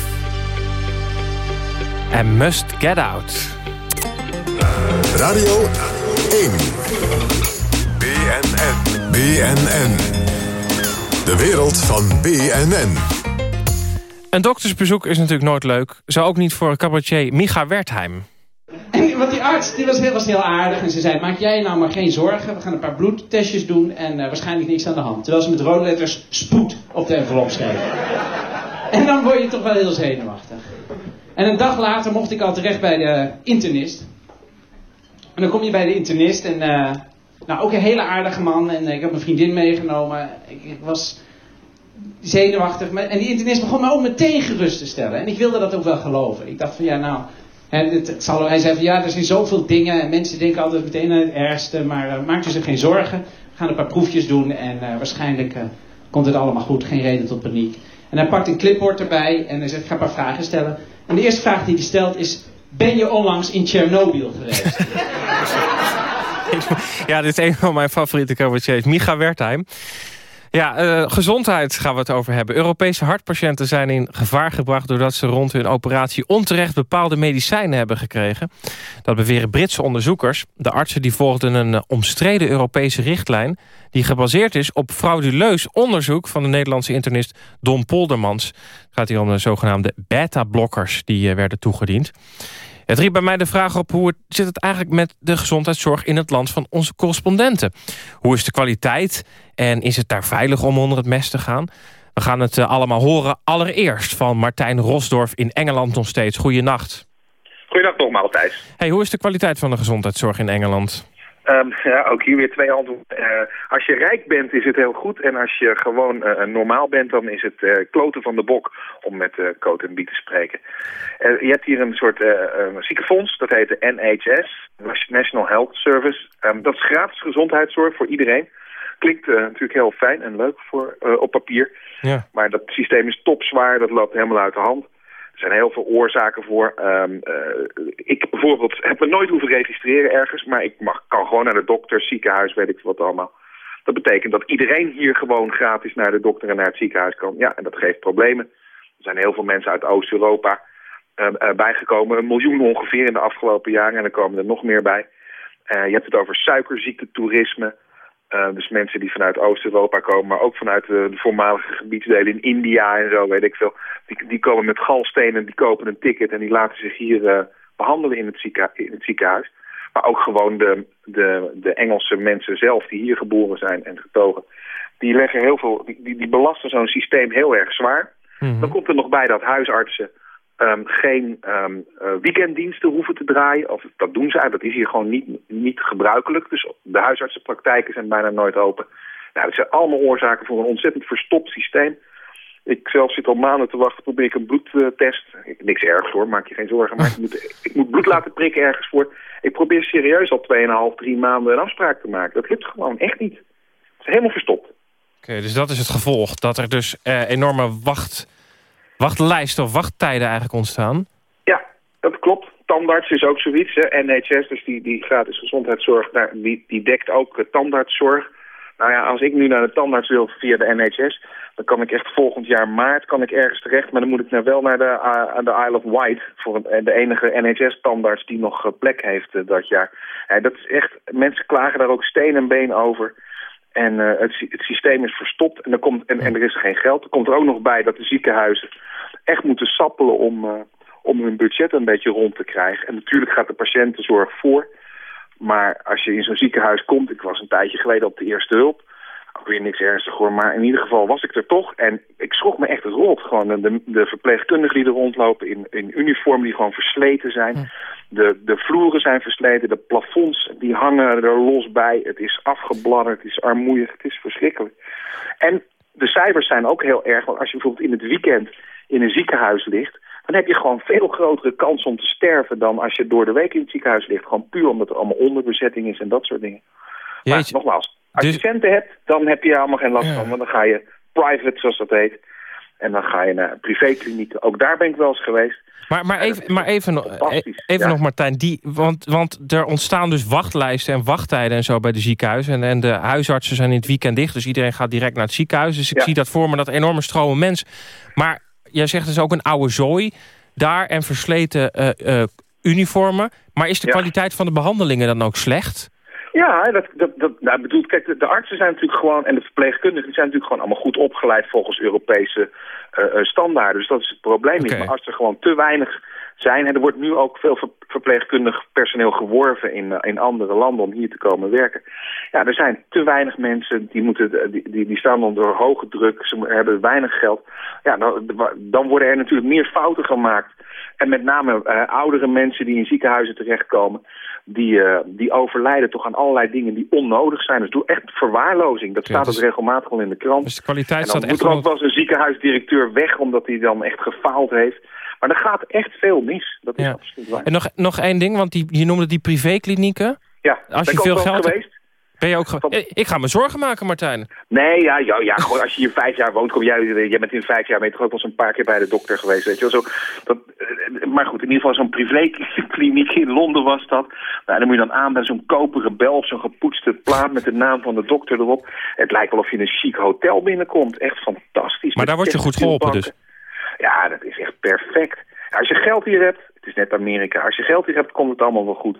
en Must Get Out. Radio 1. BNN. BNN. De wereld van BNN. Een doktersbezoek is natuurlijk nooit leuk. Zo ook niet voor cabaretier Micha Wertheim. En want die arts die was, heel, was heel aardig en ze zei: Maak jij nou maar geen zorgen. We gaan een paar bloedtestjes doen en eh, waarschijnlijk niks aan de hand. Terwijl ze met rode letters spoed op de envelop schreef. En dan word je toch wel heel zenuwachtig. En een dag later mocht ik al terecht bij de internist. En dan kom je bij de internist en eh, nou ook een hele aardige man. En eh, ik heb mijn vriendin meegenomen. Ik, ik was zenuwachtig. Maar, en die internist begon me ook meteen gerust te stellen. En ik wilde dat ook wel geloven. Ik dacht van ja nou, en het, zal, hij zei van ja er zijn zoveel dingen. En mensen denken altijd meteen aan het ergste. Maar uh, maak u zich geen zorgen. We gaan een paar proefjes doen. En uh, waarschijnlijk komt het allemaal goed. Geen reden tot paniek. En hij pakt een clipboard erbij. En hij zegt ik ga een paar vragen stellen. En de eerste vraag die hij stelt is... Ben je onlangs in Tsjernobyl geweest? ja, dit is een van mijn favoriete cabaretiers. Micha Wertheim. Ja, uh, gezondheid gaan we het over hebben. Europese hartpatiënten zijn in gevaar gebracht... doordat ze rond hun operatie onterecht bepaalde medicijnen hebben gekregen. Dat beweren Britse onderzoekers. De artsen die volgden een uh, omstreden Europese richtlijn... die gebaseerd is op frauduleus onderzoek... van de Nederlandse internist Don Poldermans. Het gaat hier om de zogenaamde beta-blokkers die uh, werden toegediend. Het riep bij mij de vraag op hoe het, zit het eigenlijk met de gezondheidszorg in het land van onze correspondenten. Hoe is de kwaliteit en is het daar veilig om onder het mes te gaan? We gaan het uh, allemaal horen allereerst van Martijn Rosdorf in Engeland nog steeds. Goeienacht. Goeiedag nogmaals Thijs. Hey, hoe is de kwaliteit van de gezondheidszorg in Engeland? Um, ja, ook hier weer twee antwoorden. Uh, als je rijk bent is het heel goed. En als je gewoon uh, normaal bent, dan is het uh, kloten van de bok. Om met uh, Coat en Bie te spreken. Je hebt hier een soort ziekenfonds. Dat heet de NHS. National Health Service. Um, dat is gratis gezondheidszorg voor iedereen. Klinkt natuurlijk heel fijn en leuk voor, op papier. Ja. Maar dat systeem is topzwaar. Dat loopt helemaal uit de hand. Er zijn heel veel oorzaken voor. Ehm, eh, ik bijvoorbeeld heb me nooit hoeven registreren ergens, maar ik mag, kan gewoon naar de dokter, ziekenhuis, weet ik wat allemaal. Dat betekent dat iedereen hier gewoon gratis naar de dokter en naar het ziekenhuis kan. Ja, en dat geeft problemen. Er zijn heel veel mensen uit Oost-Europa ehm, eh, bijgekomen. Een miljoen ongeveer in de afgelopen jaren en er komen er nog meer bij. Eh, je hebt het over suikerziektetoerisme. Uh, dus mensen die vanuit Oost-Europa komen, maar ook vanuit de, de, voormalige gebiedsdelen in India en zo, weet ik veel. Die, die komen met galstenen, die kopen een ticket en die laten zich hier uh, behandelen in het, zieke, in het, ziekenhuis. Maar ook gewoon de, de, de Engelse mensen zelf die hier geboren zijn en getogen. Die, leggen heel veel, die, die, belasten zo'n systeem heel erg zwaar. Mm -hmm. Dan komt er nog bij dat huisartsen um, geen um, uh, weekenddiensten hoeven te draaien. Of dat doen ze dat is hier gewoon niet, niet gebruikelijk. Dus de huisartsenpraktijken zijn bijna nooit open. Nou, dat zijn allemaal oorzaken voor een ontzettend verstopt systeem. Ik zelf zit al maanden te wachten, probeer ik een bloedtest. Niks ergs hoor, maak je geen zorgen. Maar ik moet, ik moet bloed laten prikken ergens voor. Ik probeer serieus al 2,5, 3 maanden een afspraak te maken. Dat lukt gewoon echt niet. Het is helemaal verstopt. Oké, dus dat is het gevolg. Dat er dus uh, enorme wacht wachtlijsten of wachttijden eigenlijk ontstaan? Ja, dat klopt. Tandarts is ook zoiets. Hè. NHS, dus die, die gratis gezondheidszorg, nou, die, die dekt ook uh, tandartszorg. Nou ja, als ik nu naar de tandarts wil via de NHS... dan kan ik echt volgend jaar maart kan ik ergens terecht... maar dan moet ik nou wel naar de, uh, de Isle of Wight... voor een, de enige NHS-tandarts die nog plek heeft dat jaar. dat is echt, mensen klagen daar ook steen en been over... En uh, het, het, systeem is verstopt en er, komt, en, en er is geen geld. Er komt er ook nog bij dat de ziekenhuizen echt moeten sappelen om, uh, om hun budget een beetje rond te krijgen. En natuurlijk gaat de patiëntenzorg voor. Maar als je in zo'n ziekenhuis komt, ik was een tijdje geleden op de eerste hulp. Ook weer niks ernstig hoor, maar in ieder geval was ik er toch. En ik schrok me echt het rot. Gewoon de, de verpleegkundigen die er rondlopen in, in uniform die gewoon versleten zijn. Hm. De, de vloeren zijn versleten, de plafonds die hangen er los bij. Het is afgebladderd, het is armoeig, het is verschrikkelijk. En de cijfers zijn ook heel erg, want als je bijvoorbeeld in het weekend in een ziekenhuis ligt... dan heb je gewoon veel grotere kans om te sterven dan als je door de week in het ziekenhuis ligt. Gewoon puur omdat er allemaal onderbezetting is en dat soort dingen. Maar nogmaals, als dus... je centen hebt, dan heb je helemaal geen last ja. van. Want dan ga je private, zoals dat heet. En dan ga je naar een privékliniek. Ook daar ben ik wel eens geweest. Maar, maar even, maar even, nog, even ja. nog Martijn. Die, want, want er ontstaan dus wachtlijsten en wachttijden en zo bij de ziekenhuizen. En, en de huisartsen zijn in het weekend dicht. Dus iedereen gaat direct naar het ziekenhuis. Dus ik ja. zie dat voor me, dat enorme stromen mensen. Maar jij zegt dus ook een oude zooi daar en versleten uh, uh, uniformen. Maar is de kwaliteit van de behandelingen dan ook slecht? Ja, dat, dat, dat nou, bedoelt, kijk, de, de, artsen zijn natuurlijk gewoon, en de verpleegkundigen zijn natuurlijk gewoon allemaal goed opgeleid volgens Europese uh, standaarden. Dus dat is het probleem niet. Maar als er gewoon te weinig zijn, en er wordt nu ook veel ver- verpleegkundig personeel geworven in, eh, in andere landen om hier te komen werken. Ja, er zijn te weinig mensen, die, moeten, die, die, die staan onder hoge druk, ze hebben weinig geld. Ja, dan, dan worden er natuurlijk meer fouten gemaakt. En met name uh, oudere mensen die in ziekenhuizen terechtkomen, die, uh, die overlijden toch aan allerlei dingen die onnodig zijn. Dus doe echt verwaarlozing. Dat Ja, staat dus- ook regelmatig al in de krant. Dus de kwaliteit en staat dan echt moet er ook wel... eens een ziekenhuisdirecteur weg, omdat hij dan echt gefaald heeft. Maar er gaat echt veel mis. Dat is Ja. absoluut waar. En nog, nog één ding, want die, je noemde die privéklinieken. ja, Als je ik veel geld geweest. Ben je ook Eh, Ik ga me zorgen maken, Martijn. Nee, ja, ja, ja gewoon als je hier vijf jaar woont, kom jij, jij bent in vijf jaar ben je toch ook wel eens een paar keer bij de dokter geweest, weet je wel. Zo, dat, eh, maar goed, in ieder geval zo'n privékliniek in Londen was dat. Nou, dan moet je dan aan bij zo'n koperen bel of zo'n gepoetste plaat met de naam van de dokter erop. Het lijkt wel of je in een chic hotel binnenkomt. Echt fantastisch. Maar daar word je goed geholpen dus. Ja, dat is echt perfect. Als je geld hier hebt, het is net Amerika, als je geld hier hebt, komt het allemaal wel goed.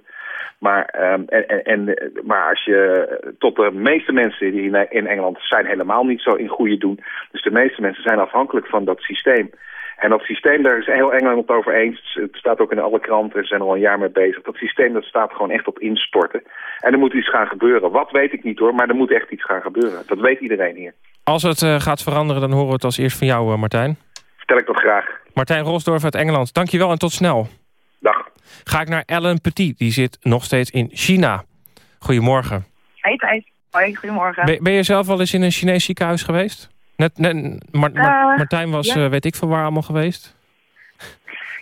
Maar, ehm, en, en, maar als je tot de meeste mensen die in, Engeland zijn helemaal niet zo in goede doen. Dus de meeste mensen zijn afhankelijk van dat systeem. En dat systeem, daar is heel Engeland het over eens. Het staat ook in alle kranten, ze zijn er al een jaar mee bezig. Dat systeem dat staat gewoon echt op instorten. En er moet iets gaan gebeuren. Wat weet ik niet hoor, maar er moet echt iets gaan gebeuren. Dat weet iedereen hier. Als het eh, gaat veranderen, dan horen we het als eerst van jou, eh, Martijn. Vertel ik dat graag. Martijn Rosdorf uit Engeland, dankjewel en tot snel. Ga ik naar Ellen Petit, die zit nog steeds in China. Goedemorgen. Hey Thijs. Hoi, goedemorgen. Ben, ben je zelf wel eens in een Chinees ziekenhuis geweest? Net, net, Mar- Mar- Eh, Martijn was, ja. eh, weet ik van waar allemaal geweest.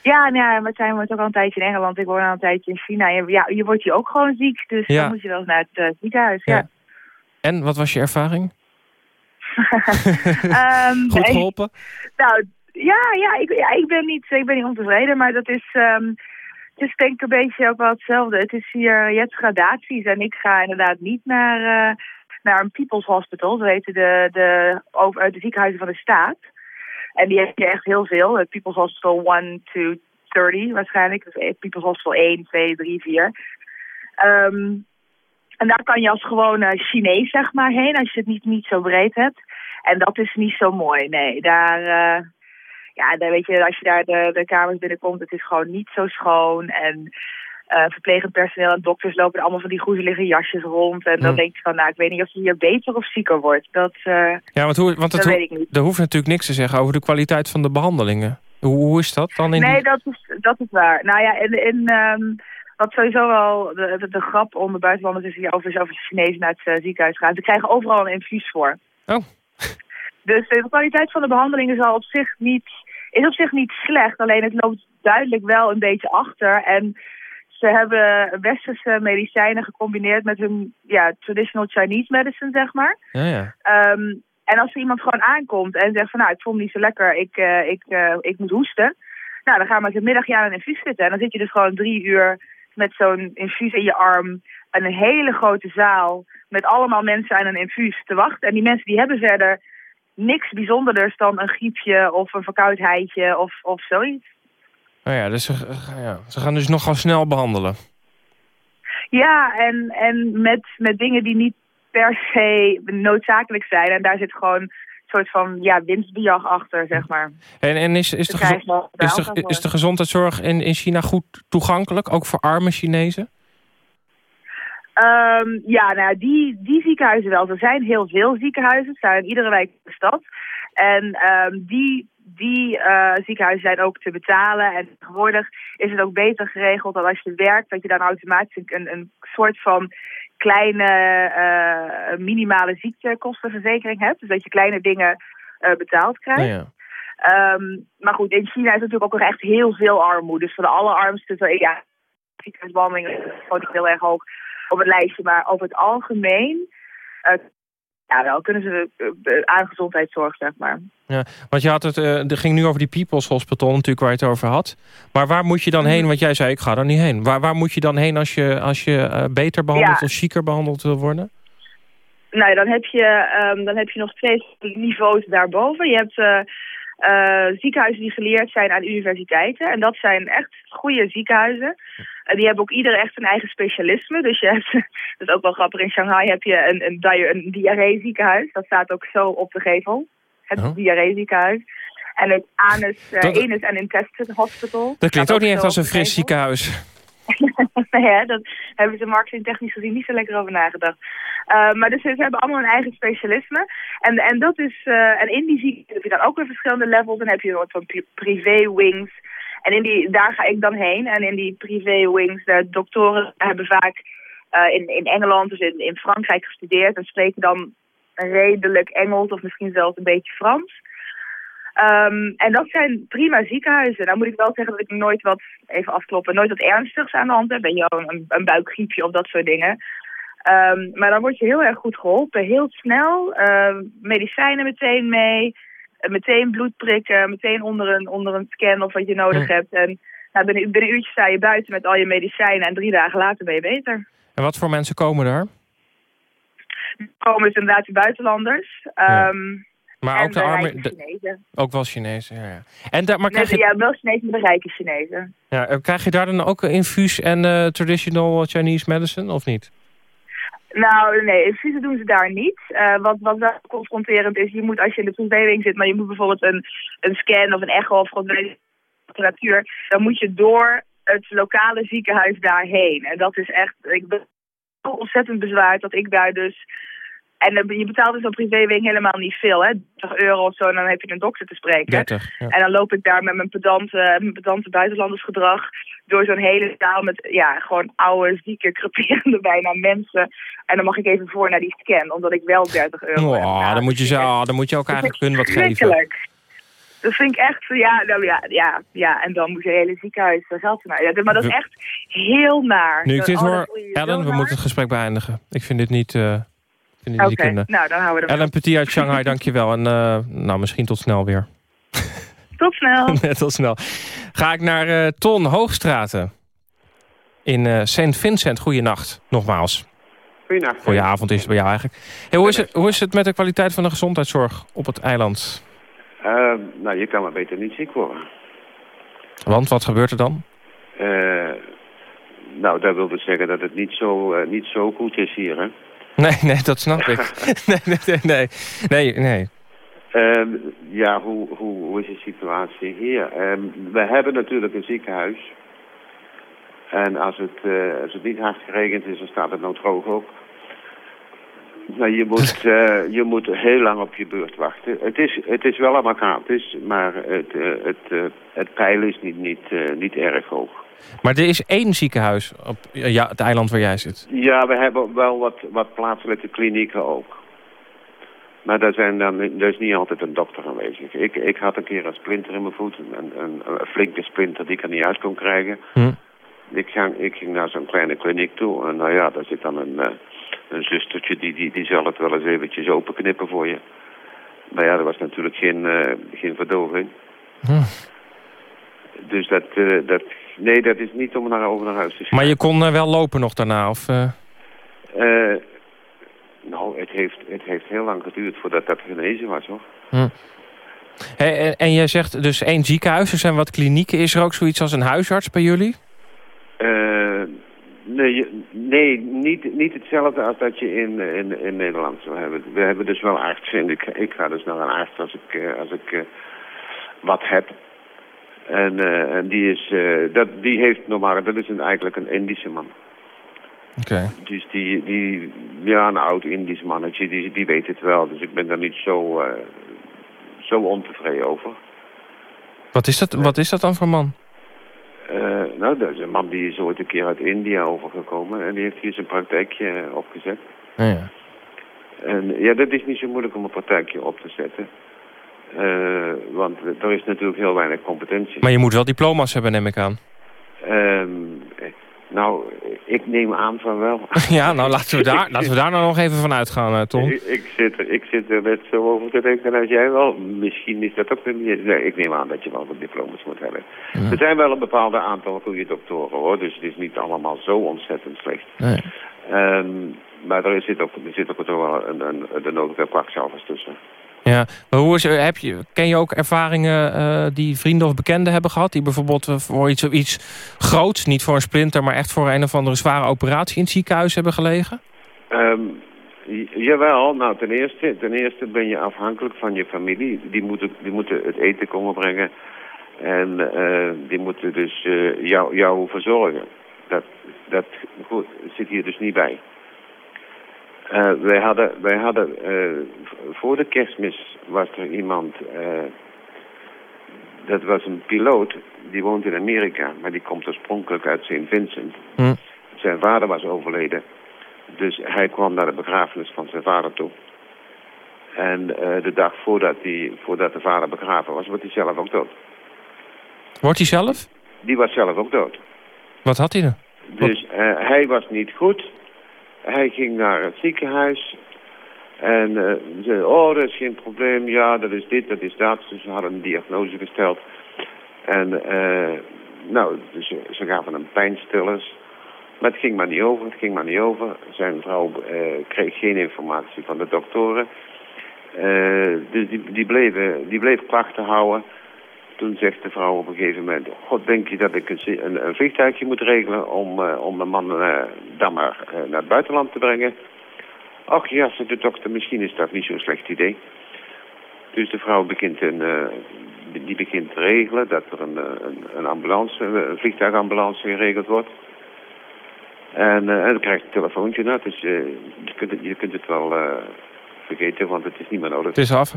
Ja, nou ja, Martijn woont ook al een tijdje in Engeland. Ik woon al een tijdje in China. Ja, ja, je wordt hier ook gewoon ziek. Dus Ja. dan moet je wel eens naar het eh, ziekenhuis. Ja. Ja. En, wat was je ervaring? Ehm, Goed nee. geholpen? Nou, Ja, ja, ik, ja ik, ben niet, ik ben niet ontevreden, maar dat is... ehm het is denk ik een beetje ook wel hetzelfde. Het is hier, je hebt gradaties en ik ga inderdaad niet naar, eh, naar een People's Hospital. Zo heten de, de, over, de ziekenhuizen van de staat. En die heb je echt heel veel. Het People's Hospital 1 to 30 waarschijnlijk. Dus eh, People's Hospital 1, 2, 3, 4. Ehm, en daar kan je als gewone Chinees zeg maar heen, als je het niet, niet zo breed hebt. En dat is niet zo mooi, nee. Daar, eh, ja, daar weet je, als je daar de, de kamers binnenkomt, het is gewoon niet zo schoon. En eh, verplegend personeel en dokters lopen allemaal van die groezelige jasjes rond. En dan Hmm. denk je van, nou, ik weet niet of je hier beter of zieker wordt. Dat, eh, Ja, want, hoe, want dat weet ik niet. er hoeft natuurlijk niks te zeggen over de kwaliteit van de behandelingen. Hoe, hoe is dat dan? In Nee, die- dat is, dat is waar. Nou ja, in, in, ehm, wat sowieso wel de, de, de grap onder buitenlanders is over, is over de Chinezen naar het eh, ziekenhuis gaan. Ze krijgen overal een infuus voor. Oh. Dus de kwaliteit van de behandeling is al op zich niet, is op zich niet slecht. Alleen het loopt duidelijk wel een beetje achter. En ze hebben westerse medicijnen gecombineerd met hun ja, traditional Chinese medicine, zeg maar. Ja, ja. Ehm, en als er iemand gewoon aankomt en zegt van nou, ik voel me niet zo lekker, ik, eh, ik, eh, ik moet hoesten. Nou, dan gaan we een middagje aan een infuus zitten. En dan zit je dus gewoon drie uur met zo'n infuus in je arm. En een hele grote zaal met allemaal mensen aan een infuus te wachten. En die mensen die hebben verder niks bijzonders dan een griepje of een verkoudheidje of, of zoiets. Nou ja, dus ze, ja, ze gaan dus nogal snel behandelen. Ja, en, en met, met dingen die niet per se noodzakelijk zijn. En daar zit gewoon een soort van ja, winstbejag achter, zeg maar. En, en is, is, de is, de, is de gezondheidszorg in, in China goed toegankelijk? Ook voor arme Chinezen? Ehm, ja, nou, ja, die, die ziekenhuizen wel. Er zijn heel veel ziekenhuizen, er zijn in iedere wijk in de stad. En ehm, die, die eh, ziekenhuizen zijn ook te betalen. En tegenwoordig is het ook beter geregeld dat als je werkt, dat je dan automatisch een, een soort van kleine eh, minimale ziektekostenverzekering hebt. Dus dat je kleine dingen eh, betaald krijgt. Nou ja. Ehm, maar goed, in China is natuurlijk ook nog echt heel veel armoede. Dus voor de allerarmsten, ja, ziekenhuisbehandeling is gewoon heel erg hoog op het lijstje. Maar over het algemeen, eh, ja, wel kunnen ze eh, aan gezondheidszorg, zeg maar. Ja, want je had het, eh er ging nu over die People's Hospital natuurlijk waar je het over had. Maar waar moet je dan Mhm. heen? Want jij zei, ik ga er niet heen. Waar, waar moet je dan heen als je, als je eh, beter behandeld Ja. of chiquer behandeld wil worden? Nou, dan heb je, ehm, dan heb je nog twee niveaus daarboven. Je hebt eh, eh, ziekenhuizen die geleerd zijn aan universiteiten. En dat zijn echt goede ziekenhuizen. En die hebben ook ieder echt een eigen specialisme. Dus je hebt, dat is ook wel grappig, in Shanghai heb je een, een, dia- een diarree-ziekenhuis. Dat staat ook zo op de gevel. Het Oh. diarree-ziekenhuis. En het anus, Dat- anus en intestine hospital. Dat klinkt ook niet echt als een fris gevel. ja, dat hebben ze marketingtechnisch gezien niet zo lekker over nagedacht. Uh, maar dus ze hebben allemaal een eigen specialisme. En, en dat is, uh, en in die ziekenhuis heb je dan ook weer verschillende levels. Dan heb je een soort van pri- privé-wings. En in die, daar ga ik dan heen. En in die privé-wings, de doktoren hebben vaak uh, in, in Engeland, dus in, in Frankrijk gestudeerd. En spreken dan redelijk Engels of misschien zelfs een beetje Frans. Um, en dat zijn prima ziekenhuizen. Nou moet ik wel zeggen dat ik nooit wat, even afkloppen, nooit wat ernstigs aan de hand heb. Ben je een, een buikgriepje of dat soort dingen. Um, maar dan word je heel erg goed geholpen, heel snel. Uh, medicijnen meteen mee, uh, meteen bloed prikken, meteen onder een, onder een scan of wat je nodig hebt. En nou, binnen, binnen een uurtje sta je buiten met al je medicijnen en drie dagen later ben je beter. En wat voor mensen komen daar? Er komen dus inderdaad de buitenlanders. Ja. Maar en ook de de arme... de- Chinezen. ook wel Chinezen, ja. ja. En daar, maar Nee, krijg je, Ja, wel Chinezen, maar de rijke Chinezen. ja, eh, krijg je daar dan ook infuus en eh, traditional Chinese medicine, of niet? Nou, nee, infusen doen ze daar niet. Uh, wat, wat wel confronterend is, je moet als je in de proefbeweging zit, maar je moet bijvoorbeeld een, een scan of een echo of ik, apparatuur, dan moet je door het lokale ziekenhuis daarheen. En dat is echt, ik ben ontzettend bezwaard dat ik daar dus... En je betaalt dus op privéwing helemaal niet veel, hè. 30 euro of zo, en dan heb je een dokter te spreken. 30, ja. En dan loop ik daar met mijn pedante, mijn pedante buitenlandersgedrag door zo'n hele zaal met ja, gewoon oude, zieke, creperende bijna mensen. En dan mag ik even voor naar die scan, omdat ik wel 30 euro heb. Oh, dan, moet je zo, dan moet je ook eigenlijk hun wat geven. Dat vind ik echt, ja, nou ja, ja, ja, en dan moet je hele ziekenhuis daar geld voor naar. Ja, maar dat is echt heel naar. Nu ik dit Oh, hoor, Ellen, we moeten het gesprek beëindigen. Ik vind dit niet, uh, kunnen. nou dan houden we er Ellen Petit uit Shanghai, dankjewel. En uh, nou, misschien tot snel weer. Tot snel. Net al snel. Ga ik naar eh, Ton Hoogstraten. In eh St. Vincent. Goeienacht, nogmaals. Goeienacht. Goedenavond is het bij jou eigenlijk. Hey, hoe, is het, hoe is het met de kwaliteit van de gezondheidszorg op het eiland? Eh, nou, je kan maar beter niet ziek worden. Want, wat gebeurt er dan? Eh, nou, dat wil dus zeggen dat het niet zo, eh, niet zo goed is hier, hè? Nee, nee, dat snap ik. nee, nee, nee. Nee, nee. Ehm, ja, hoe, hoe, hoe is de situatie hier? Ehm, we hebben natuurlijk een ziekenhuis. En als het, eh, als het niet hard geregend is, dan staat het nou droog op. Nou, je moet, eh, je moet heel lang op je beurt wachten. Het is, het is wel allemaal gratis, maar het, eh, het, het pijl is niet, niet, niet erg hoog. Maar er is één ziekenhuis op ja, het eiland waar jij zit. Ja, we hebben wel wat, wat plaatselijke klinieken ook. Maar daar, zijn dan, er is niet altijd een dokter aanwezig. Ik, ik had een keer een splinter in mijn voet, een, een, een flinke splinter die ik er niet uit kon krijgen. Hm. Ik, ging, ik ging naar zo'n kleine kliniek toe en nou ja, daar zit dan een, eh, een zustertje die, die, die zal het wel eens eventjes openknippen voor je. Maar ja, er was natuurlijk geen, eh, geen verdoving. Hm. Dus dat, eh, dat, nee, dat is niet om naar, over naar huis te gaan. Maar je kon eh, wel lopen nog daarna? Of, eh? Eh, nou, het heeft, het heeft heel lang geduurd voordat dat genezen was, hoor. Hm. Hey, en, en jij zegt dus één ziekenhuis, er zijn wat klinieken. Is er ook zoiets als een huisarts bij jullie? Nee, nee niet, niet hetzelfde als dat je in, in, in Nederland zou hebben. We hebben dus wel artsen. En ik, ik ga dus naar een arts als ik, als ik wat heb. En, eh, en die, is, eh, dat, die heeft normaal, dat is een, eigenlijk een Indische man. Oké. Dus die, die ja, een oud Indisch mannetje, die, die weet het wel. Dus ik ben daar niet zo, eh, zo ontevreden over. Wat is dat, wat is dat dan voor man? Nou, dat is een man die is ooit een keer uit India overgekomen en die heeft hier zijn praktijkje opgezet. Ja, ja. En ja, dat is niet zo moeilijk om een praktijkje op te zetten. Eh, want er is natuurlijk heel weinig competentie. Maar je moet wel diploma's hebben, neem ik aan. Ehm, eh, nou, ik neem aan van wel. ja, nou laten we daar, laten we daar nou nog even van uitgaan, eh, Tom. Ik, ik, zit, er- ik zit er net zo over te denken als jij wel. Misschien is dat ook niet. Nee, ik neem aan dat je wel wat diploma's moet hebben. Er zijn wel een bepaald aantal goede doktoren hoor, dus het is niet allemaal zo ontzettend slecht. Nee. Ehm, maar er zit ook, er zit ook toch wel een, een, de nodige kwakzalvers tussen. Ja, hoe is, heb je, ken je ook ervaringen eh, die vrienden of bekenden hebben gehad... die bijvoorbeeld eh, voor iets, iets groots, niet voor een splinter... maar echt voor een of andere zware operatie in het ziekenhuis hebben gelegen? Ehm, jawel, nou ten eerste, ten eerste ben je afhankelijk van je familie. Die moeten, die moeten het eten komen brengen. En eh, die moeten dus jou, jou verzorgen. Dat, dat goed, zit hier dus niet bij. Eh, wij hadden, wij hadden eh, voor de kerstmis was er iemand, eh, dat was een piloot, die woont in Amerika, maar die komt oorspronkelijk uit St. Vincent. Hm. Zijn vader was overleden. Dus hij kwam naar de begrafenis van zijn vader toe. En de dag voordat, die, voordat de vader begraven was, wordt hij zelf ook dood. Wordt hij zelf? Die was zelf ook dood. Wat had hij dan? Dus hij was niet goed. Hij ging naar het ziekenhuis. En eh, zei, oh, dat is geen probleem. Ja, dat is dit, dat is dat. Dus ze hadden een diagnose gesteld. En, eh, nou, dus ze, gaven hem pijnstillers. Maar het ging maar niet over, het ging maar niet over. Zijn vrouw eh, kreeg geen informatie van de doktoren. Dus die, die, bleven, die bleef klachten houden. Toen zegt de vrouw op een gegeven moment... God, denk je dat ik een, een, vliegtuigje moet regelen... om, eh, om mijn man eh, dan maar eh, naar het buitenland te brengen? Ach ja, zegt de dokter, misschien is dat niet zo'n slecht idee. Dus de vrouw begint, een, die begint te regelen... dat er een, een, een ambulance, een vliegtuigambulance geregeld wordt. En, en dan krijgt een telefoontje. Nou, dus, je, kunt je kunt het wel vergeten, want het is niet meer nodig. Het is af.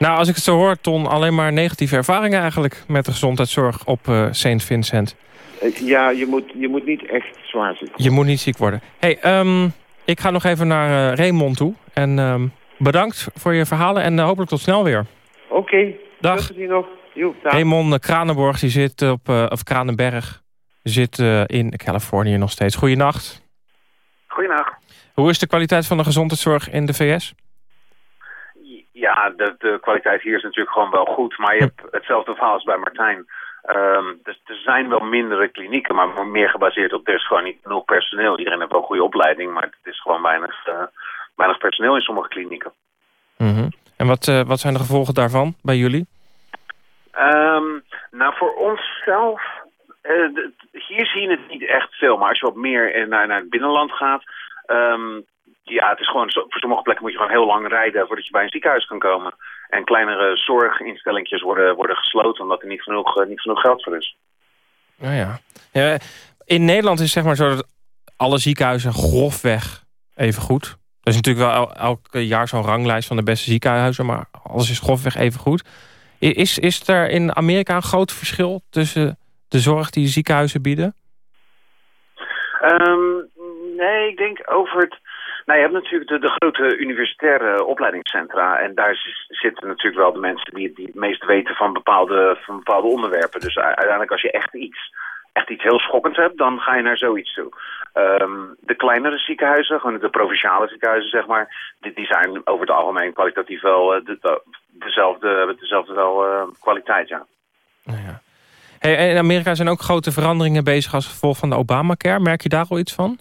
Nou, als ik het zo hoor, Ton, alleen maar negatieve ervaringen eigenlijk... met de gezondheidszorg op eh St. Vincent. Ja, je moet, je moet niet echt zwaar zitten. Je moet niet ziek worden. hey, ehm, ik ga nog even naar eh, Raymond toe. En ehm, bedankt voor je verhalen en eh, hopelijk tot snel weer. Oké, Dag. nog. Dag. Raymond Kranenborg, die zit op, eh, of Kranenberg, zit eh, in Californië nog steeds. Goeienacht. Goedenacht. Hoe is de kwaliteit van de gezondheidszorg in de VS? Ja, de, de kwaliteit hier is natuurlijk gewoon wel goed. Maar je hebt hetzelfde verhaal als bij Martijn. Ehm, dus er zijn wel mindere klinieken, maar meer gebaseerd op er is gewoon niet genoeg personeel. Iedereen heeft wel een goede opleiding, maar het is gewoon weinig, uh, weinig personeel in sommige klinieken. Mm En wat, uh, wat zijn de gevolgen daarvan bij jullie? Um, nou, voor onszelf, uh, hier zie je het niet echt veel. Maar als je wat meer naar, naar het binnenland gaat... Um, ja, het is gewoon, voor sommige plekken moet je gewoon heel lang rijden voordat je bij een ziekenhuis kan komen. En kleinere zorginstellingjes worden, worden gesloten omdat er niet genoeg, uh, niet genoeg geld voor is. Nou ja. ja. In Nederland is zeg maar zo dat alle ziekenhuizen grofweg even goed. Er is natuurlijk wel el elk jaar zo'n ranglijst van de beste ziekenhuizen, maar alles is grofweg even goed. Is, is er in Amerika een groot verschil tussen de zorg die ziekenhuizen bieden? Um, nee, ik denk over het nou, je hebt natuurlijk de, grote universitaire opleidingscentra. En daar zitten natuurlijk wel de mensen die, het meest weten van bepaalde, van bepaalde onderwerpen. Dus uiteindelijk als je echt iets, echt iets heel schokkends hebt, dan ga je naar zoiets toe. Um, de kleinere ziekenhuizen, gewoon de provinciale ziekenhuizen, zeg maar, die, die zijn over het algemeen kwalitatief wel uh, de, de, dezelfde, wel, uh, kwaliteit, ja. Ja. Hey, in Amerika zijn ook grote veranderingen bezig als gevolg van de Obamacare. Merk je daar al iets van?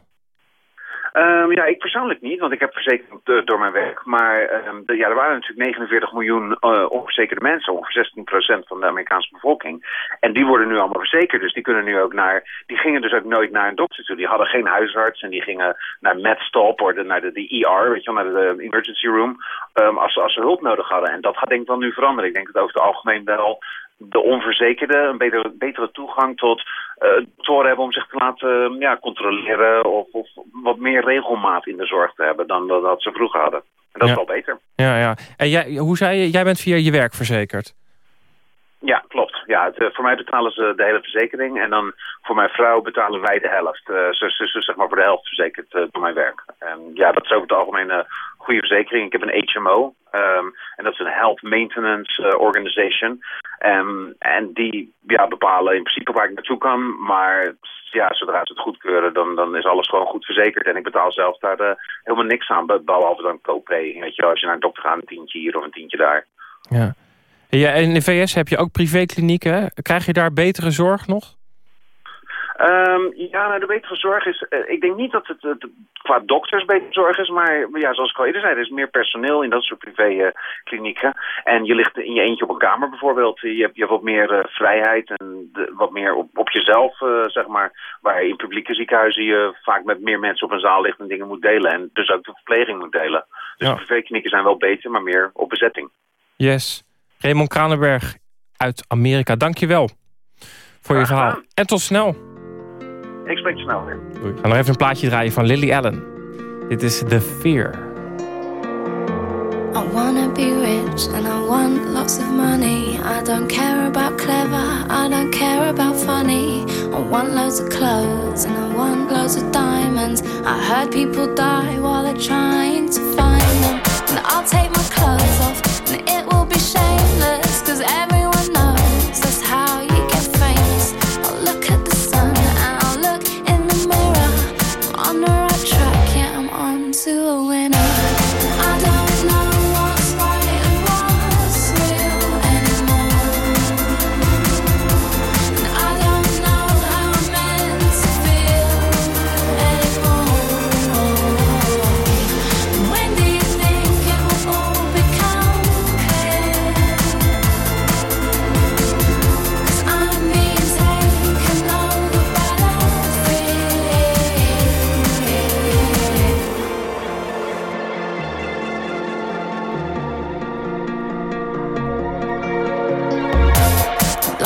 Um, ja, ik persoonlijk niet, want ik heb verzekering door mijn werk. Maar de, ja, er waren natuurlijk 49 miljoen uh, onverzekerde mensen, ongeveer 16% van de Amerikaanse bevolking. En die worden nu allemaal verzekerd, dus die kunnen nu ook naar, die gingen dus ook nooit naar een dokter toe. Die hadden geen huisarts en die gingen naar MedStop of naar de, de ER, weet je wel, naar de emergency room, um, als, als ze hulp nodig hadden. En dat gaat denk ik wel nu veranderen. Ik denk dat over het algemeen wel de onverzekerden een betere, betere toegang tot uh, toren hebben om zich te laten ja, controleren of, of, wat meer regelmaat in de zorg te hebben dan dat ze vroeger hadden. En dat ja. is wel beter. Ja, ja. En jij, hoe zei je, jij bent via je werk verzekerd? Ja, klopt. Ja, uh, voor mij betalen ze de hele verzekering en dan voor mijn vrouw betalen wij de helft. Uh, ze, ze, ze zeg maar voor de helft verzekerd uh, door mijn werk. En ja, dat is over het algemeen een goede verzekering. Ik heb een HMO um, en dat is een Health Maintenance Organization. Um, en die ja, bepalen in principe waar ik naartoe kan, maar ja, zodra ze het goedkeuren, dan, dan is alles gewoon goed verzekerd. En ik betaal zelf daar helemaal niks aan, behalve dan copay. Weet je, als je naar een dokter gaat, een tientje hier of een tientje daar. Ja. Ja, in de VS heb je ook privéklinieken. Krijg je daar betere zorg nog? Um, ja, nou, de betere zorg is... Uh, ik denk niet dat het, het qua dokters betere zorg is, maar ja, zoals ik al eerder zei, er is meer personeel in dat soort privéklinieken. Uh, en je ligt in je eentje op een kamer bijvoorbeeld. Je hebt, je hebt wat meer uh, vrijheid en de, wat meer op, op jezelf, zeg maar. Waar in publieke ziekenhuizen je vaak met meer mensen op een zaal ligt en dingen moet delen. En dus ook de verpleging moet delen. Dus ja. de privéklinieken zijn wel beter, maar meer op bezetting. Yes. Raymond Kranenberg uit Amerika, dank je wel voor je verhaal. En tot snel. Ik spreek je snel weer. Doei. Ik ga nog even een plaatje draaien van Lily Allen. Dit is The Fear. I wanna be rich and I want lots of money. I don't care about clever, I don't care about funny. I want loads of clothes and I want loads of diamonds. I heard people die while they're trying to find them. And I'll take my clothes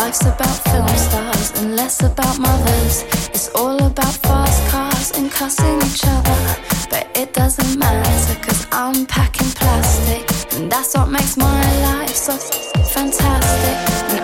Life's about film stars and less about mothers. It's all about fast cars and cussing each other. But it doesn't matter cause I'm packing plastic. And that's what makes my life so fantastic. And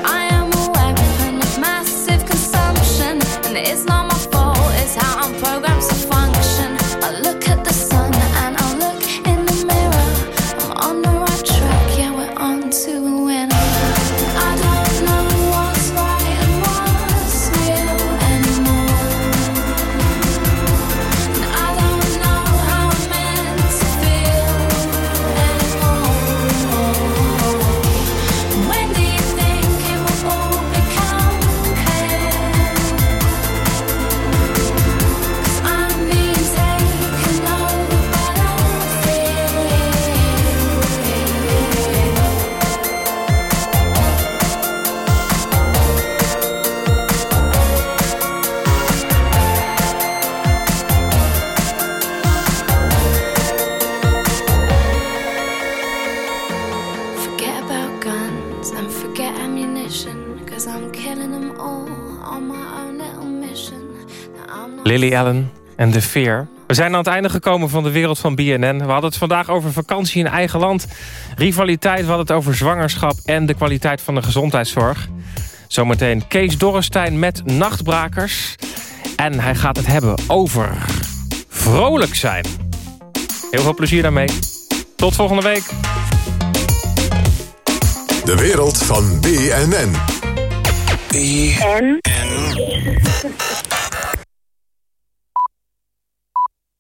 Lily Allen en De Veer. We zijn aan het einde gekomen van de wereld van BNN. We hadden het vandaag over vakantie in eigen land. Rivaliteit, we hadden het over zwangerschap... en de kwaliteit van de gezondheidszorg. Zometeen Kees Dorrestein met Nachtbrakers. En hij gaat het hebben over vrolijk zijn. Heel veel plezier daarmee. Tot volgende week. De wereld van BNN. En?